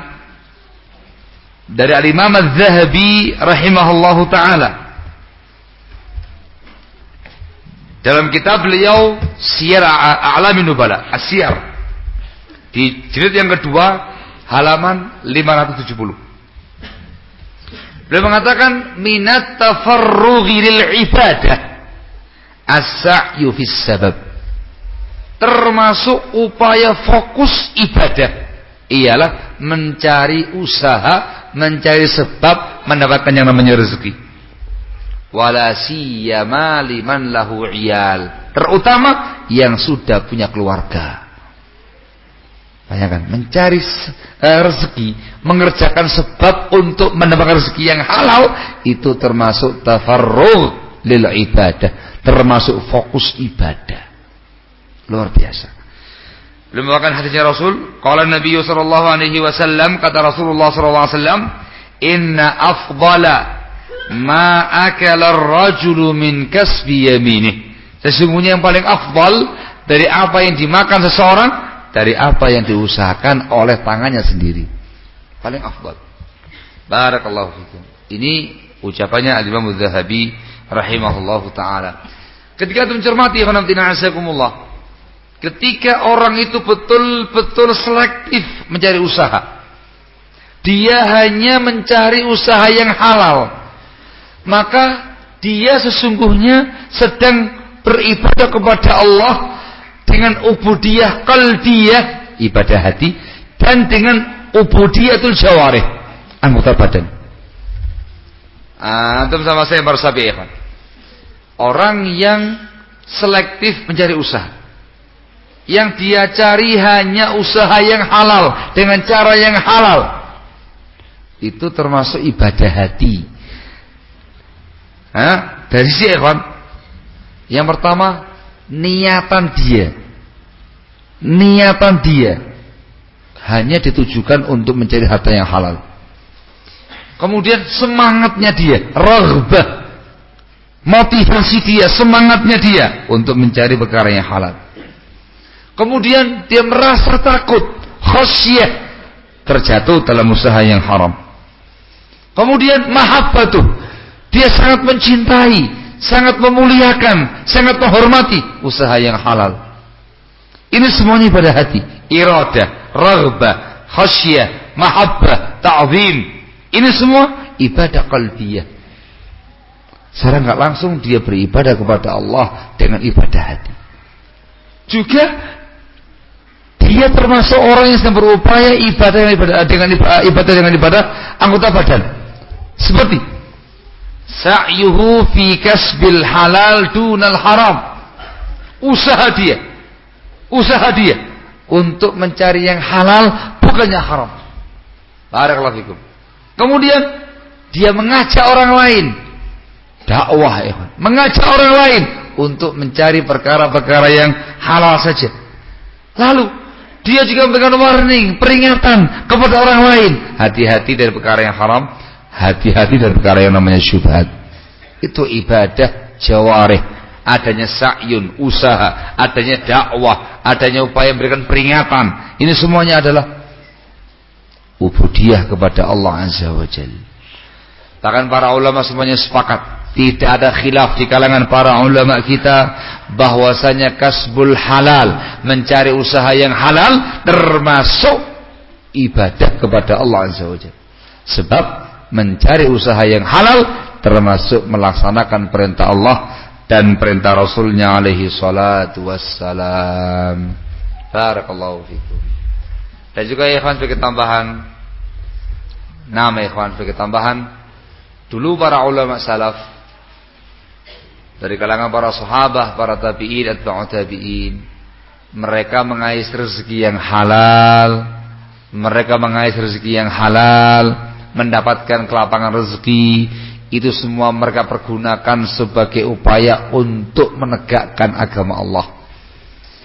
dari al-imam al-zahabi rahimahullahu ta'ala. Dalam kitab beliau Siyar A'lamin Nubala Asyar di jilid yang kedua halaman 570. Beliau mengatakan minat tafarrughi lil ibadah as-sa'yu fis sabab. Termasuk upaya fokus ibadah ialah mencari usaha, mencari sebab mendapatkan yang namanya rezeki. Wala siyama liman lahu iyal. Terutama yang sudah punya keluarga. Bayangkan, mencari uh, rezeki, mengerjakan sebab untuk mendapatkan rezeki yang halal itu termasuk tafarrugh lil ibadah, termasuk fokus ibadah. Luar biasa. Belum makan hadisnya Rasul, qala Nabi sallallahu alaihi wasallam kata Rasulullah sallallahu alaihi wasallam, "Inna afdala ma akala ar-rajulu min kasbi yaminih." Sesungguhnya yang paling afdal dari apa yang dimakan seseorang dari apa yang diusahakan oleh tangannya sendiri. Paling afdal. Barakallahu fikum. Ini ucapannya Al-Imam Az-Zahabi rahimahullahu taala. Ketika mencermati azakumullah. Ketika orang itu betul-betul selektif mencari usaha. Dia hanya mencari usaha yang halal. Maka dia sesungguhnya sedang beribadah kepada Allah dengan ubudiyah qalbiyah ibadah hati dan dengan ubudiyatul jawarih anggota badan. Antum sama saya baru sabi ya Orang yang selektif mencari usaha. Yang dia cari hanya usaha yang halal dengan cara yang halal. Itu termasuk ibadah hati. Hah? Dari si ikhwan. Yang pertama niatan dia. Niatan dia. Hanya ditujukan untuk mencari harta yang halal. Kemudian semangatnya dia. Raghbah. Motivasi dia semangatnya dia untuk mencari perkara yang halal. Kemudian dia merasa takut khasyah terjatuh dalam usaha yang haram. Kemudian mahabbatuh. Dia sangat mencintai sangat memuliakan, sangat menghormati usaha yang halal. Ini semuanya pada hati. Iradah, raghbah, khasyah, mahabbah, ta'zim. Ini semua ibadah qalbiyah. Secara nggak langsung dia beribadah kepada Allah dengan ibadah hati. Juga dia termasuk orang yang sedang berupaya ibadah dengan ibadah dengan ibadah dengan ibadah anggota badan. Seperti sa'yuhu fi kasbil halal dunal haram. Usaha dia. Usaha dia untuk mencari yang halal bukannya haram. Barakallahu fikum. Kemudian dia mengajak orang lain dakwah ya. Mengajak orang lain untuk mencari perkara-perkara yang halal saja. Lalu dia juga memberikan warning, peringatan kepada orang lain. Hati-hati dari perkara yang haram, hati-hati dari perkara yang namanya syubhat. Itu ibadah jawareh. Adanya sa'yun, usaha, adanya dakwah, adanya upaya memberikan peringatan. Ini semuanya adalah ubudiyah kepada Allah Azza wa Jalla. Bahkan para ulama semuanya sepakat. Tidak ada khilaf di kalangan para ulama kita bahwasanya kasbul halal, mencari usaha yang halal termasuk ibadah kepada Allah Azza wa Sebab mencari usaha yang halal termasuk melaksanakan perintah Allah dan perintah Rasulnya alaihi salatu wassalam. Barakallahu fikum. Dan juga ikhwan sebagai tambahan nama ikhwan sebagai tambahan Dulu para ulama salaf dari kalangan para sahabat, para tabi'in, atba'u tabi'in, mereka mengais rezeki yang halal, mereka mengais rezeki yang halal, mendapatkan kelapangan rezeki, itu semua mereka pergunakan sebagai upaya untuk menegakkan agama Allah.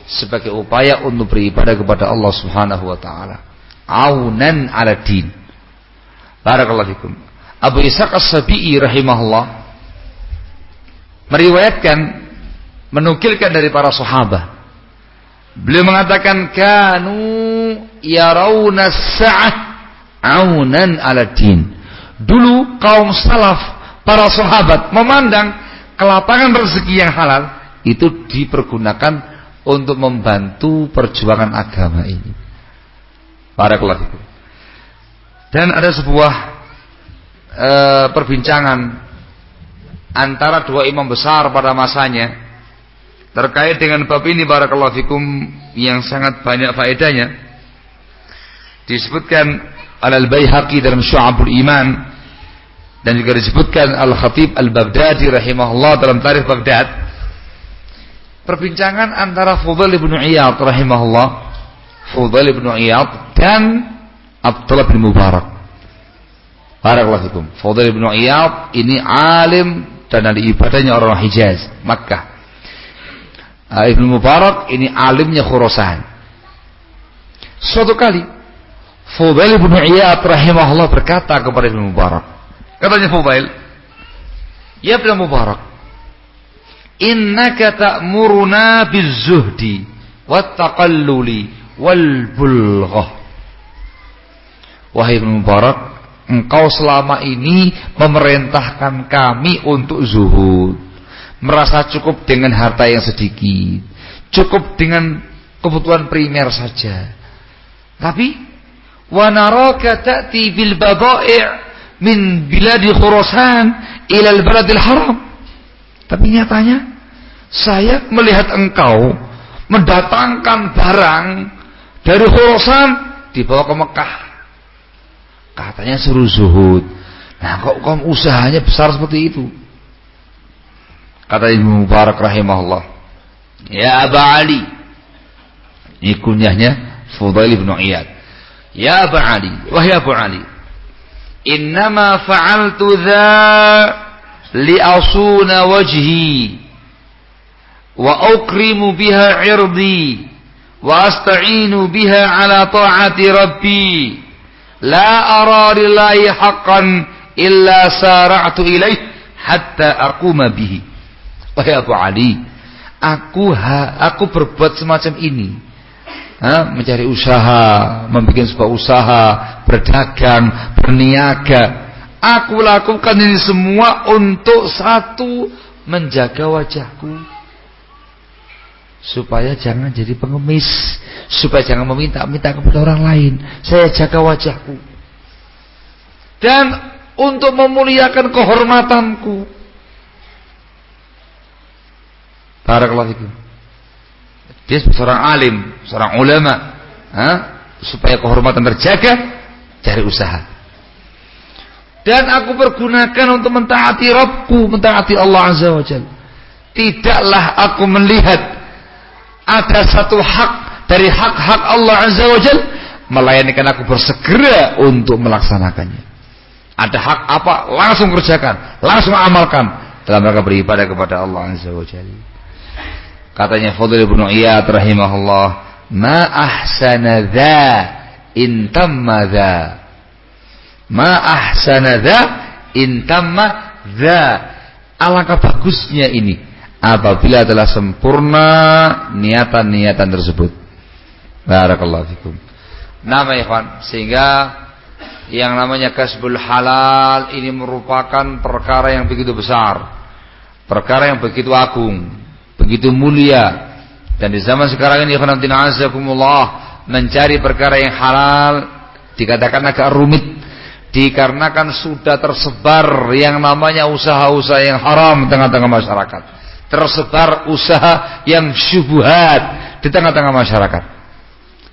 Sebagai upaya untuk beribadah kepada Allah Subhanahu wa taala. Aunan ala din. Barakallahu. Abu Ishaq As-Sabi'i rahimahullah meriwayatkan menukilkan dari para sahabat. Beliau mengatakan kanu yarawna sa'ah aunan ala din. Dulu kaum salaf para sahabat memandang kelapangan rezeki yang halal itu dipergunakan untuk membantu perjuangan agama ini. Barakallahu Dan ada sebuah e, perbincangan antara dua imam besar pada masanya terkait dengan bab ini barakallahu fikum yang sangat banyak faedahnya disebutkan Al-Baihaqi dalam Syu'abul Iman dan juga disebutkan Al-Khatib Al-Baghdadi rahimahullah dalam tarikh Baghdad perbincangan antara Fudail bin Iyad rahimahullah Fudail bin Iyad dan Abdullah bin Mubarak Barakallahu fikum. Fadil bin Iyad ini alim dan ada ibadahnya orang Hijaz, Makkah. Uh, Ibnu Mubarak ini alimnya Khurasan. Suatu kali Fudail bin Iyad rahimahullah berkata kepada Ibnu Mubarak. Katanya Fudail, "Ya Ibnu Mubarak, innaka ta'muruna biz-zuhdi wat taqalluli wal bulghah." Wahai Ibnu Mubarak, engkau selama ini memerintahkan kami untuk zuhud merasa cukup dengan harta yang sedikit cukup dengan kebutuhan primer saja tapi wa naraka ta'ti bil bada'i' min biladi Khurasan ila al baladil haram tapi nyatanya saya melihat engkau mendatangkan barang dari Khurasan dibawa ke Mekah Katanya suruh zuhud. Nah kok kaum usahanya besar seperti itu? Kata Ibnu Mubarak rahimahullah. Ya Aba Ali. Ini kunyahnya Fudail bin Iyad. Ya Aba Ali. Wahai Abu Ali. Innama fa'altu dha li'asuna wajhi wa ukrimu biha irdi wa asta'inu biha ala ta'ati rabbi La ara lillahi haqqan illa sara'tu ilaih hatta aquma bihi. Wahai Abu Ali, aku ha, aku berbuat semacam ini. Ha, mencari usaha, membuat sebuah usaha, berdagang, berniaga. Aku lakukan ini semua untuk satu menjaga wajahku supaya jangan jadi pengemis, supaya jangan meminta-minta kepada orang lain. Saya jaga wajahku. Dan untuk memuliakan kehormatanku. Barakallahu fikum. Dia seorang alim, seorang ulama, ha? supaya kehormatan terjaga, cari usaha. Dan aku pergunakan untuk mentaati Rabbku, mentaati Allah Azza wa Jalla. Tidaklah aku melihat ada satu hak dari hak-hak Allah Azza wa Jalla melainkan aku bersegera untuk melaksanakannya. Ada hak apa? Langsung kerjakan, langsung amalkan dalam rangka beribadah kepada Allah Azza wa Jalla. Katanya Fadil bin Iyad rahimahullah, "Ma ahsana dha in tamma dha." Ma ahsana dha in tamma dha. Alangkah bagusnya ini apabila telah sempurna niatan-niatan tersebut. Barakallahu fikum. Nama ikhwan, sehingga yang namanya kasbul halal ini merupakan perkara yang begitu besar. Perkara yang begitu agung begitu mulia. Dan di zaman sekarang ini azakumullah mencari perkara yang halal dikatakan agak rumit. Dikarenakan sudah tersebar yang namanya usaha-usaha yang haram di tengah-tengah masyarakat. Tersebar usaha yang syubhat di tengah-tengah masyarakat.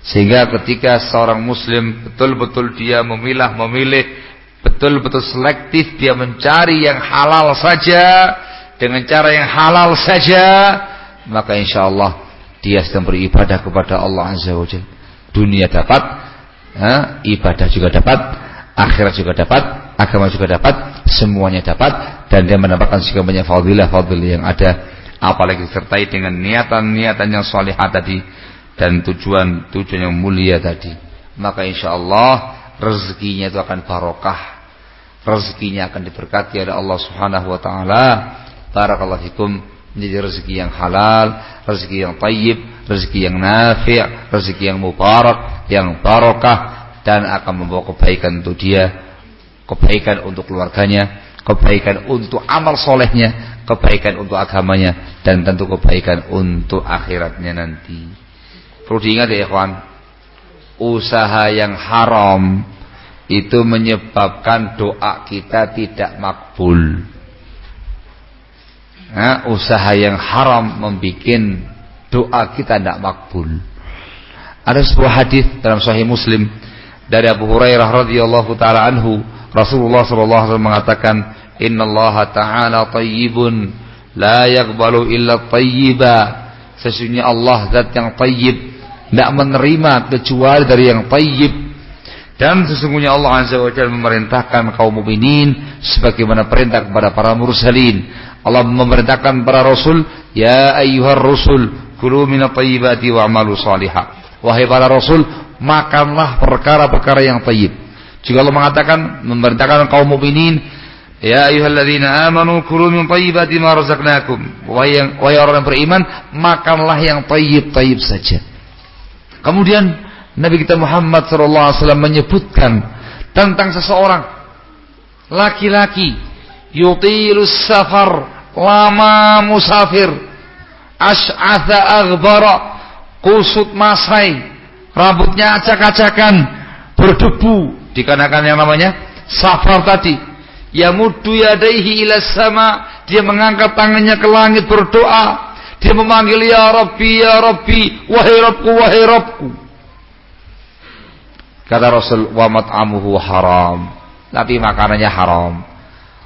Sehingga ketika seorang muslim betul-betul dia memilah memilih betul-betul selektif dia mencari yang halal saja dengan cara yang halal saja maka insya Allah dia sedang beribadah kepada Allah Azza wa Jalla. Dunia dapat ha, ibadah juga dapat akhirat juga dapat agama juga dapat semuanya dapat dan dia mendapatkan segala banyak fadilah fadilah yang ada. Apalagi disertai dengan niatan-niatan yang salihah tadi dan tujuan-tujuan yang mulia tadi. Maka insya Allah rezekinya itu akan barokah. Rezekinya akan diberkati oleh Allah Subhanahu wa taala barakallahu fikum menjadi rezeki yang halal, rezeki yang tayyib, rezeki yang nafi', rezeki yang mubarak, yang barokah dan akan membawa kebaikan untuk dia, kebaikan untuk keluarganya, kebaikan untuk amal solehnya, kebaikan untuk agamanya dan tentu kebaikan untuk akhiratnya nanti. Perlu diingat ya ikhwan, usaha yang haram itu menyebabkan doa kita tidak makbul nah, usaha yang haram membuat doa kita tidak makbul. Ada sebuah hadis dalam Sahih Muslim dari Abu Hurairah radhiyallahu taala anhu, Rasulullah sallallahu alaihi wasallam mengatakan, "Inna Allah taala tayyibun la yaqbalu illa tayyiba." Sesungguhnya Allah zat yang tayyib, tidak menerima kecuali dari yang tayyib. Dan sesungguhnya Allah Azza wa Jalla memerintahkan kaum mukminin sebagaimana perintah kepada para mursalin Allah memerintahkan para rasul, ya ayyuhar rusul, kulu minat tayyibati wa amalu salihah. Wahai para rasul, makanlah perkara-perkara yang tayyib. Jika Allah mengatakan memerintahkan kaum mukminin, ya ayyuhalladzina amanu kulu min tayyibati ma razaqnakum. Wahai yang wahai orang yang beriman, makanlah yang tayyib-tayyib saja. Kemudian Nabi kita Muhammad sallallahu alaihi wasallam menyebutkan tentang seseorang laki-laki yutilus safar lama musafir ash'atha aghbara kusut masai rambutnya acak-acakan berdebu dikarenakan yang namanya safar tadi. Yamudu yadaihi ila sama dia mengangkat tangannya ke langit berdoa. Dia memanggil ya Rabbi ya Rabbi wahai Rabbku wahai Rabbku kata Rasul wa mat'amuhu haram. Tapi makanannya haram.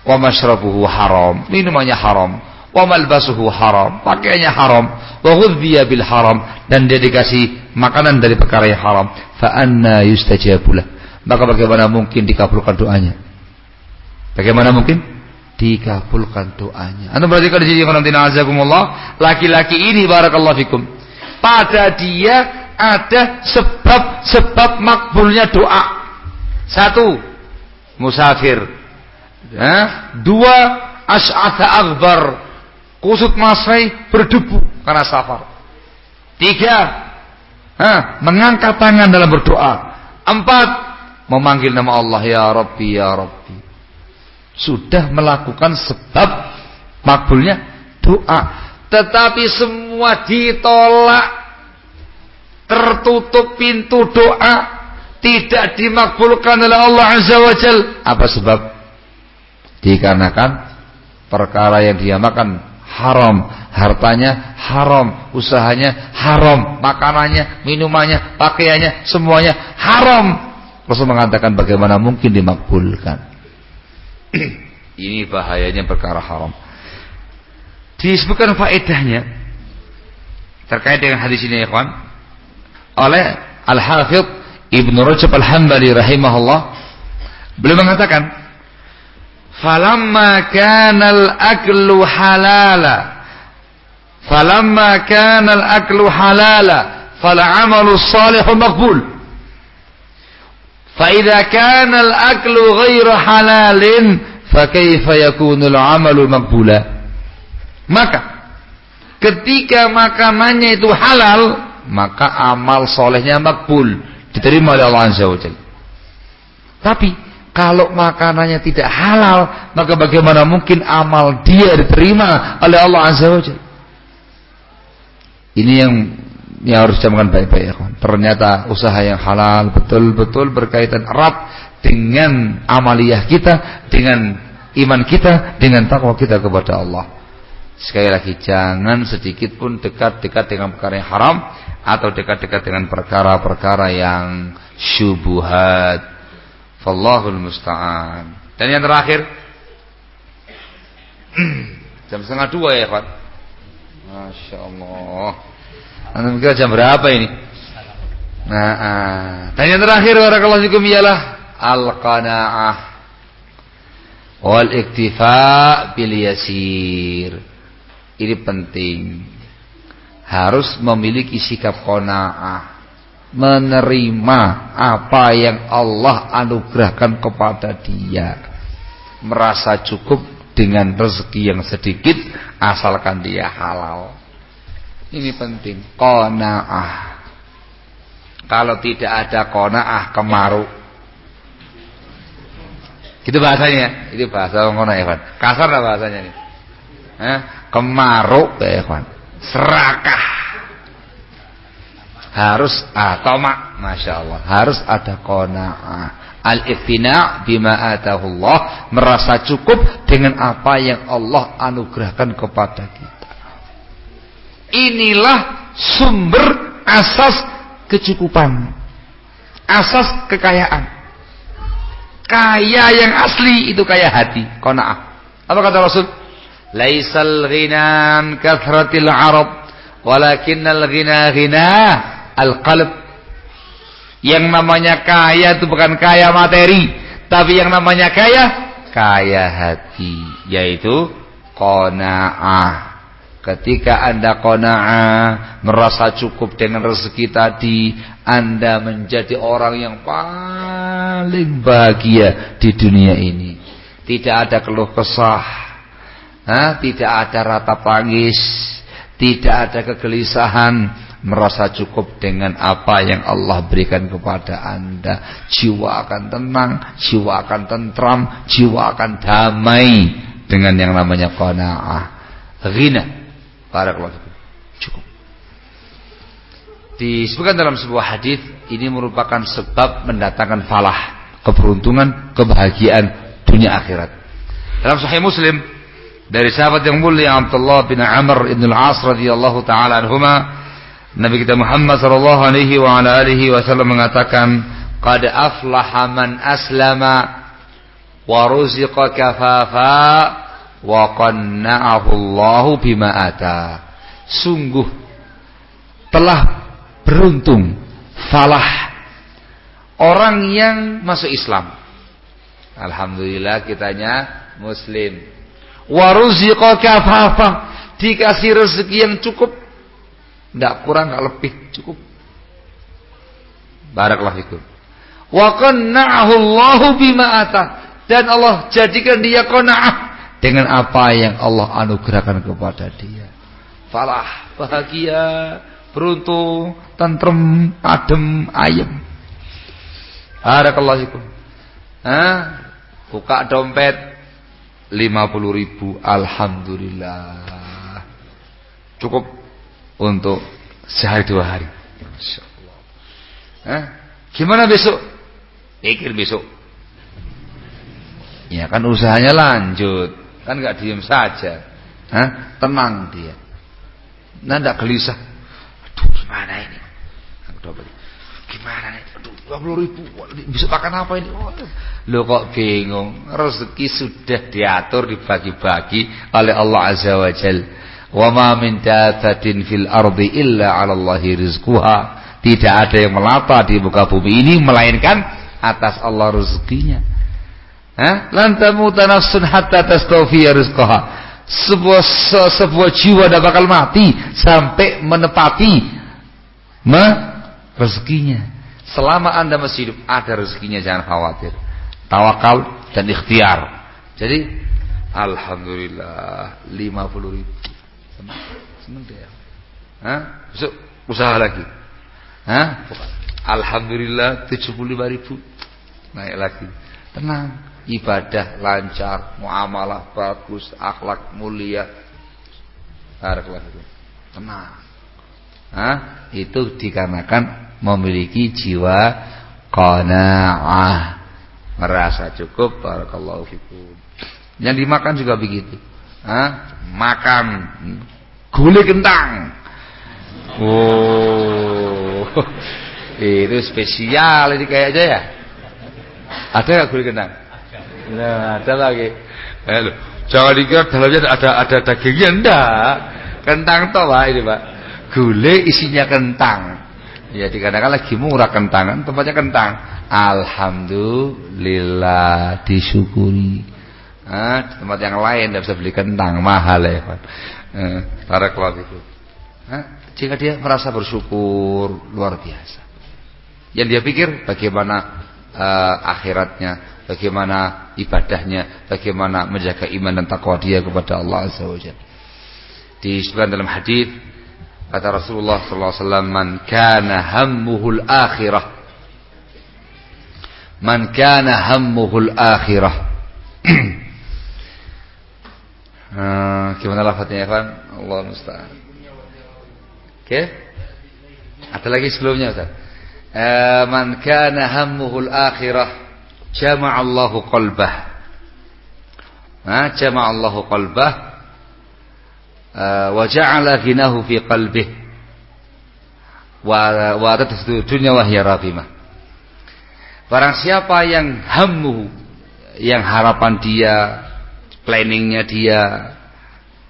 Wa mashrabuhu haram, minumannya haram, wa malbasuhu haram, pakaiannya haram, wa ghudhiya bil haram. Dan dia dikasih makanan dari perkara yang haram, fa anna yustajabulah. Maka bagaimana mungkin dikabulkan doanya? Bagaimana mungkin? Dikabulkan doanya? Anda perhatikan di sini laki-laki ini barakallahu fikum. Pada dia ada sebab-sebab makbulnya doa. Satu, musafir Ya, dua as'atha akbar kusut masai berdebu karena safar. Tiga, ha, mengangkat tangan dalam berdoa. Empat, memanggil nama Allah ya Rabbi ya Rabbi. Sudah melakukan sebab makbulnya doa. Tetapi semua ditolak. Tertutup pintu doa. Tidak dimakbulkan oleh Allah Azza wa Jal. Apa sebab? Dikarenakan perkara yang dia makan haram, hartanya haram, usahanya haram, makanannya, minumannya, pakaiannya, semuanya haram. Rasul mengatakan bagaimana mungkin dimakbulkan. Ini bahayanya perkara haram. Disebutkan faedahnya terkait dengan hadis ini ya kawan oleh Al-Hafidh Ibnu Rajab Al-Hambali rahimahullah beliau mengatakan falamma kana al-aklu halala falamma kana al-aklu halala fal 'amalu salihu maqbul fa idza kana al-aklu ghairu halalin fa kaifa yakunu al-'amalu maqbula maka ketika makanannya itu halal maka amal solehnya makbul diterima oleh Allah Azza wa tapi kalau makanannya tidak halal maka bagaimana mungkin amal dia diterima oleh Allah Azza wa ini yang yang harus camkan baik-baik ya ternyata usaha yang halal betul-betul berkaitan erat dengan amaliyah kita dengan iman kita dengan takwa kita kepada Allah Sekali lagi jangan sedikit pun dekat-dekat dengan perkara yang haram atau dekat-dekat dengan perkara-perkara yang syubuhat. Fallahul musta'an. Dan yang terakhir jam setengah dua ya Pak. Masya Allah. Anda mikir jam berapa ini? Nah, ah. dan yang terakhir barakallahu fikum ialah al-qanaah wal iktifa bil yasir. Ini penting. Harus memiliki sikap kona'ah. Menerima apa yang Allah anugerahkan kepada dia. Merasa cukup dengan rezeki yang sedikit asalkan dia halal. Ini penting. Kona'ah. Kalau tidak ada kona'ah kemaru. Itu bahasanya. Itu bahasa ya, Kasar lah bahasanya nih. Eh? kemaruk ya ikhwan. Serakah. Harus atoma Masya Allah. Harus ada kona'ah al-iftina bima atahullah. Merasa cukup dengan apa yang Allah anugerahkan kepada kita. Inilah sumber asas kecukupan. Asas kekayaan. Kaya yang asli itu kaya hati kona'ah apa kata Rasul laisal ghina an kathratil arab walakinnal ghina ghina al qalb yang namanya kaya itu bukan kaya materi tapi yang namanya kaya kaya hati yaitu qanaah Ketika anda kona'ah, merasa cukup dengan rezeki tadi, anda menjadi orang yang paling bahagia di dunia ini. Tidak ada keluh kesah, ha? tidak ada rata tangis, tidak ada kegelisahan, merasa cukup dengan apa yang Allah berikan kepada anda. Jiwa akan tenang, jiwa akan tentram, jiwa akan damai dengan yang namanya qanaah. Ghina. Barakallahu Cukup. Disebutkan dalam sebuah hadis ini merupakan sebab mendatangkan falah, keberuntungan, kebahagiaan dunia akhirat. Dalam Sahih Muslim dari sahabat yang mulia Abdullah bin Amr ibn al-As radhiyallahu taala anhuma Nabi kita Muhammad sallallahu alaihi wa ala alihi wasallam mengatakan qad aflaha man aslama wa ruziqa kafafa wa qanna'ahu Allah bima ata. Sungguh telah beruntung falah orang yang masuk Islam. Alhamdulillah kitanya muslim waruziqa kafafa. Dikasih rezeki yang cukup. Tidak kurang tidak lebih cukup. Barakallahu fikum. Wa qanna'ahu Allahu bima dan Allah jadikan dia qanaah dengan apa yang Allah anugerahkan kepada dia. Falah bahagia beruntung tentrem adem ayem. Barakallahu fikum. Buka dompet 50 ribu Alhamdulillah Cukup Untuk sehari dua hari Hah? Gimana besok? Pikir besok Ya kan usahanya lanjut, kan nggak diem saja. Hah? Tenang dia. Nah, tidak gelisah. Aduh, gimana ini? Gimana ini? Aduh, 20 ribu. Bisa makan apa ini? Lo kok bingung? Rezeki sudah diatur, dibagi-bagi oleh Allah Azza wa Jal. Wa ma min dabatin fil ardi illa 'ala Allahi rizquha. Tidak ada yang melata di muka bumi ini melainkan atas Allah rezekinya. Hah? Lan tamuta nafsun hatta tastawfiya rizqaha. Sebuah se, sebuah jiwa tidak bakal mati sampai menepati me rezekinya. Selama Anda masih hidup ada rezekinya jangan khawatir. Tawakal dan ikhtiar. Jadi alhamdulillah 50 ribu. Senang, dia. Hah? Besok usaha lagi. Hah? Alhamdulillah 75 ribu. Naik lagi. Tenang ibadah lancar, muamalah bagus, akhlak mulia. Barakallahu Tenang. Hah? Itu dikarenakan memiliki jiwa qanaah. Merasa cukup barakallahu fikum. Yang dimakan juga begitu. Hah? Makan gulai kentang. Oh. Itu spesial ini kayaknya ya. Ada nggak gulai kentang? Nah, ada lagi. Eh, loh. Jangan dikira dalamnya ada ada dagingnya enggak. Kentang toh Pak ini Pak. Gulai isinya kentang. Ya dikatakan lagi murah kentangan, tempatnya kentang. Alhamdulillah disyukuri. Ah, tempat yang lain tidak bisa beli kentang, mahal ya Pak. Eh, barakallahu itu. jika dia merasa bersyukur luar biasa. Yang dia pikir bagaimana uh, akhiratnya, bagaimana ibadahnya, bagaimana menjaga iman dan takwa dia kepada Allah Azza wa Jalla. Disebutkan dalam hadis kata Rasulullah wasallam, "Man kana hammuhul akhirah" Man kana hammuhul akhirah. uh, gimana lafadznya ya kan? Allah musta'an. Oke? Okay? Ada lagi sebelumnya Ustaz. Uh, man kana hammuhul akhirah jama'allahu qalbah ha jama'allahu qalbah wa ja'ala ghinahu fi qalbih wa wa dunya wa hiya radimah barang siapa yang hammu yang harapan dia planningnya dia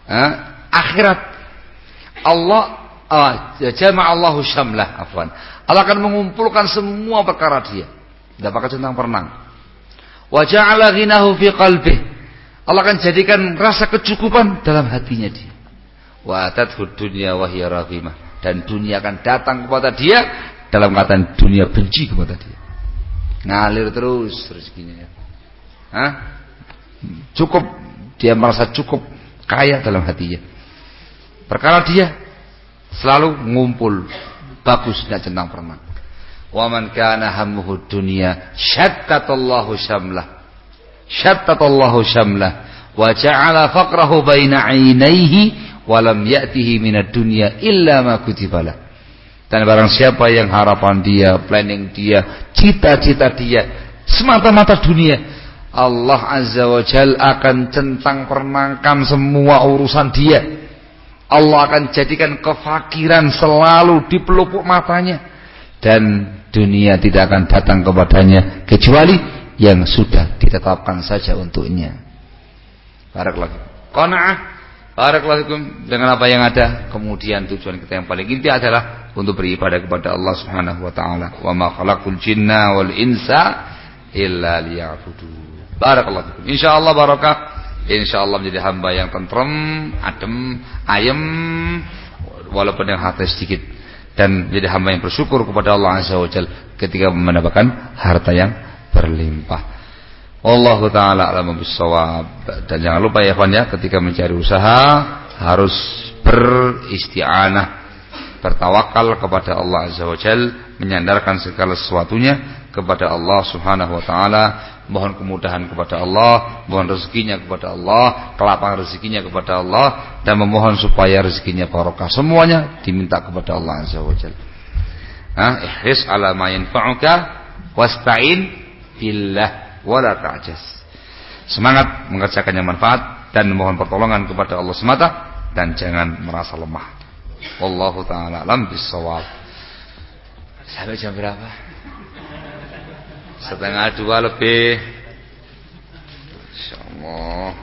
ha? akhirat Allah ah, jama'allahu syamlah afwan Allah akan mengumpulkan semua perkara dia tidak pakai centang perenang Wa ja'ala ghinahu fi qalbih. Allah akan jadikan rasa kecukupan dalam hatinya dia. Wa atadhu dunya wa. Dan dunia akan datang kepada dia dalam keadaan dunia benci kepada dia. Ngalir terus rezekinya. Hah? Cukup dia merasa cukup kaya dalam hatinya. Perkara dia selalu ngumpul bagus dan centang pernah. Wa man kana hammuhu dunya syattatallahu syamlah. Syattatallahu syamlah wa ja'ala faqrahu baina 'ainaihi wa lam ya'tihi minad dunya illa ma kutibalah. Dan barang siapa yang harapan dia, planning dia, cita-cita dia semata-mata dunia, Allah Azza wa Jal akan centang pernangkan semua urusan dia. Allah akan jadikan kefakiran selalu di pelupuk matanya dan dunia tidak akan datang kepadanya kecuali yang sudah ditetapkan saja untuknya. Barakallahu. Qanaah Barakallahu dengan apa yang ada. Kemudian tujuan kita yang paling inti adalah untuk beribadah kepada Allah Subhanahu wa taala. Wa ma khalaqul jinna wal insa illa liya'budu. Barakallahu. Insyaallah barakah. Insyaallah menjadi hamba yang tentrem, adem, ayem walaupun yang hati sedikit dan jadi hamba yang bersyukur kepada Allah Azza wa Jal ketika mendapatkan harta yang berlimpah. Allah taala alam bisawab dan jangan lupa ya kawan ya ketika mencari usaha harus beristianah bertawakal kepada Allah Azza wa Jal menyandarkan segala sesuatunya kepada Allah Subhanahu wa taala mohon kemudahan kepada Allah, mohon rezekinya kepada Allah, kelapangan rezekinya kepada Allah dan memohon supaya rezekinya barokah. Semuanya diminta kepada Allah Azza wa Jalla. Ah, ihris ala ma wasta'in billah wala ta'jas. semangat mengerjakan yang manfaat dan mohon pertolongan kepada Allah semata dan jangan merasa lemah. Wallahu taala alam bisawab. Sampai jam berapa? Setengah dua lebih. Insyaallah.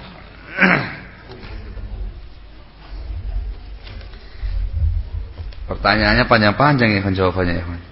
Pertanyaannya panjang-panjang ya jawabannya ya.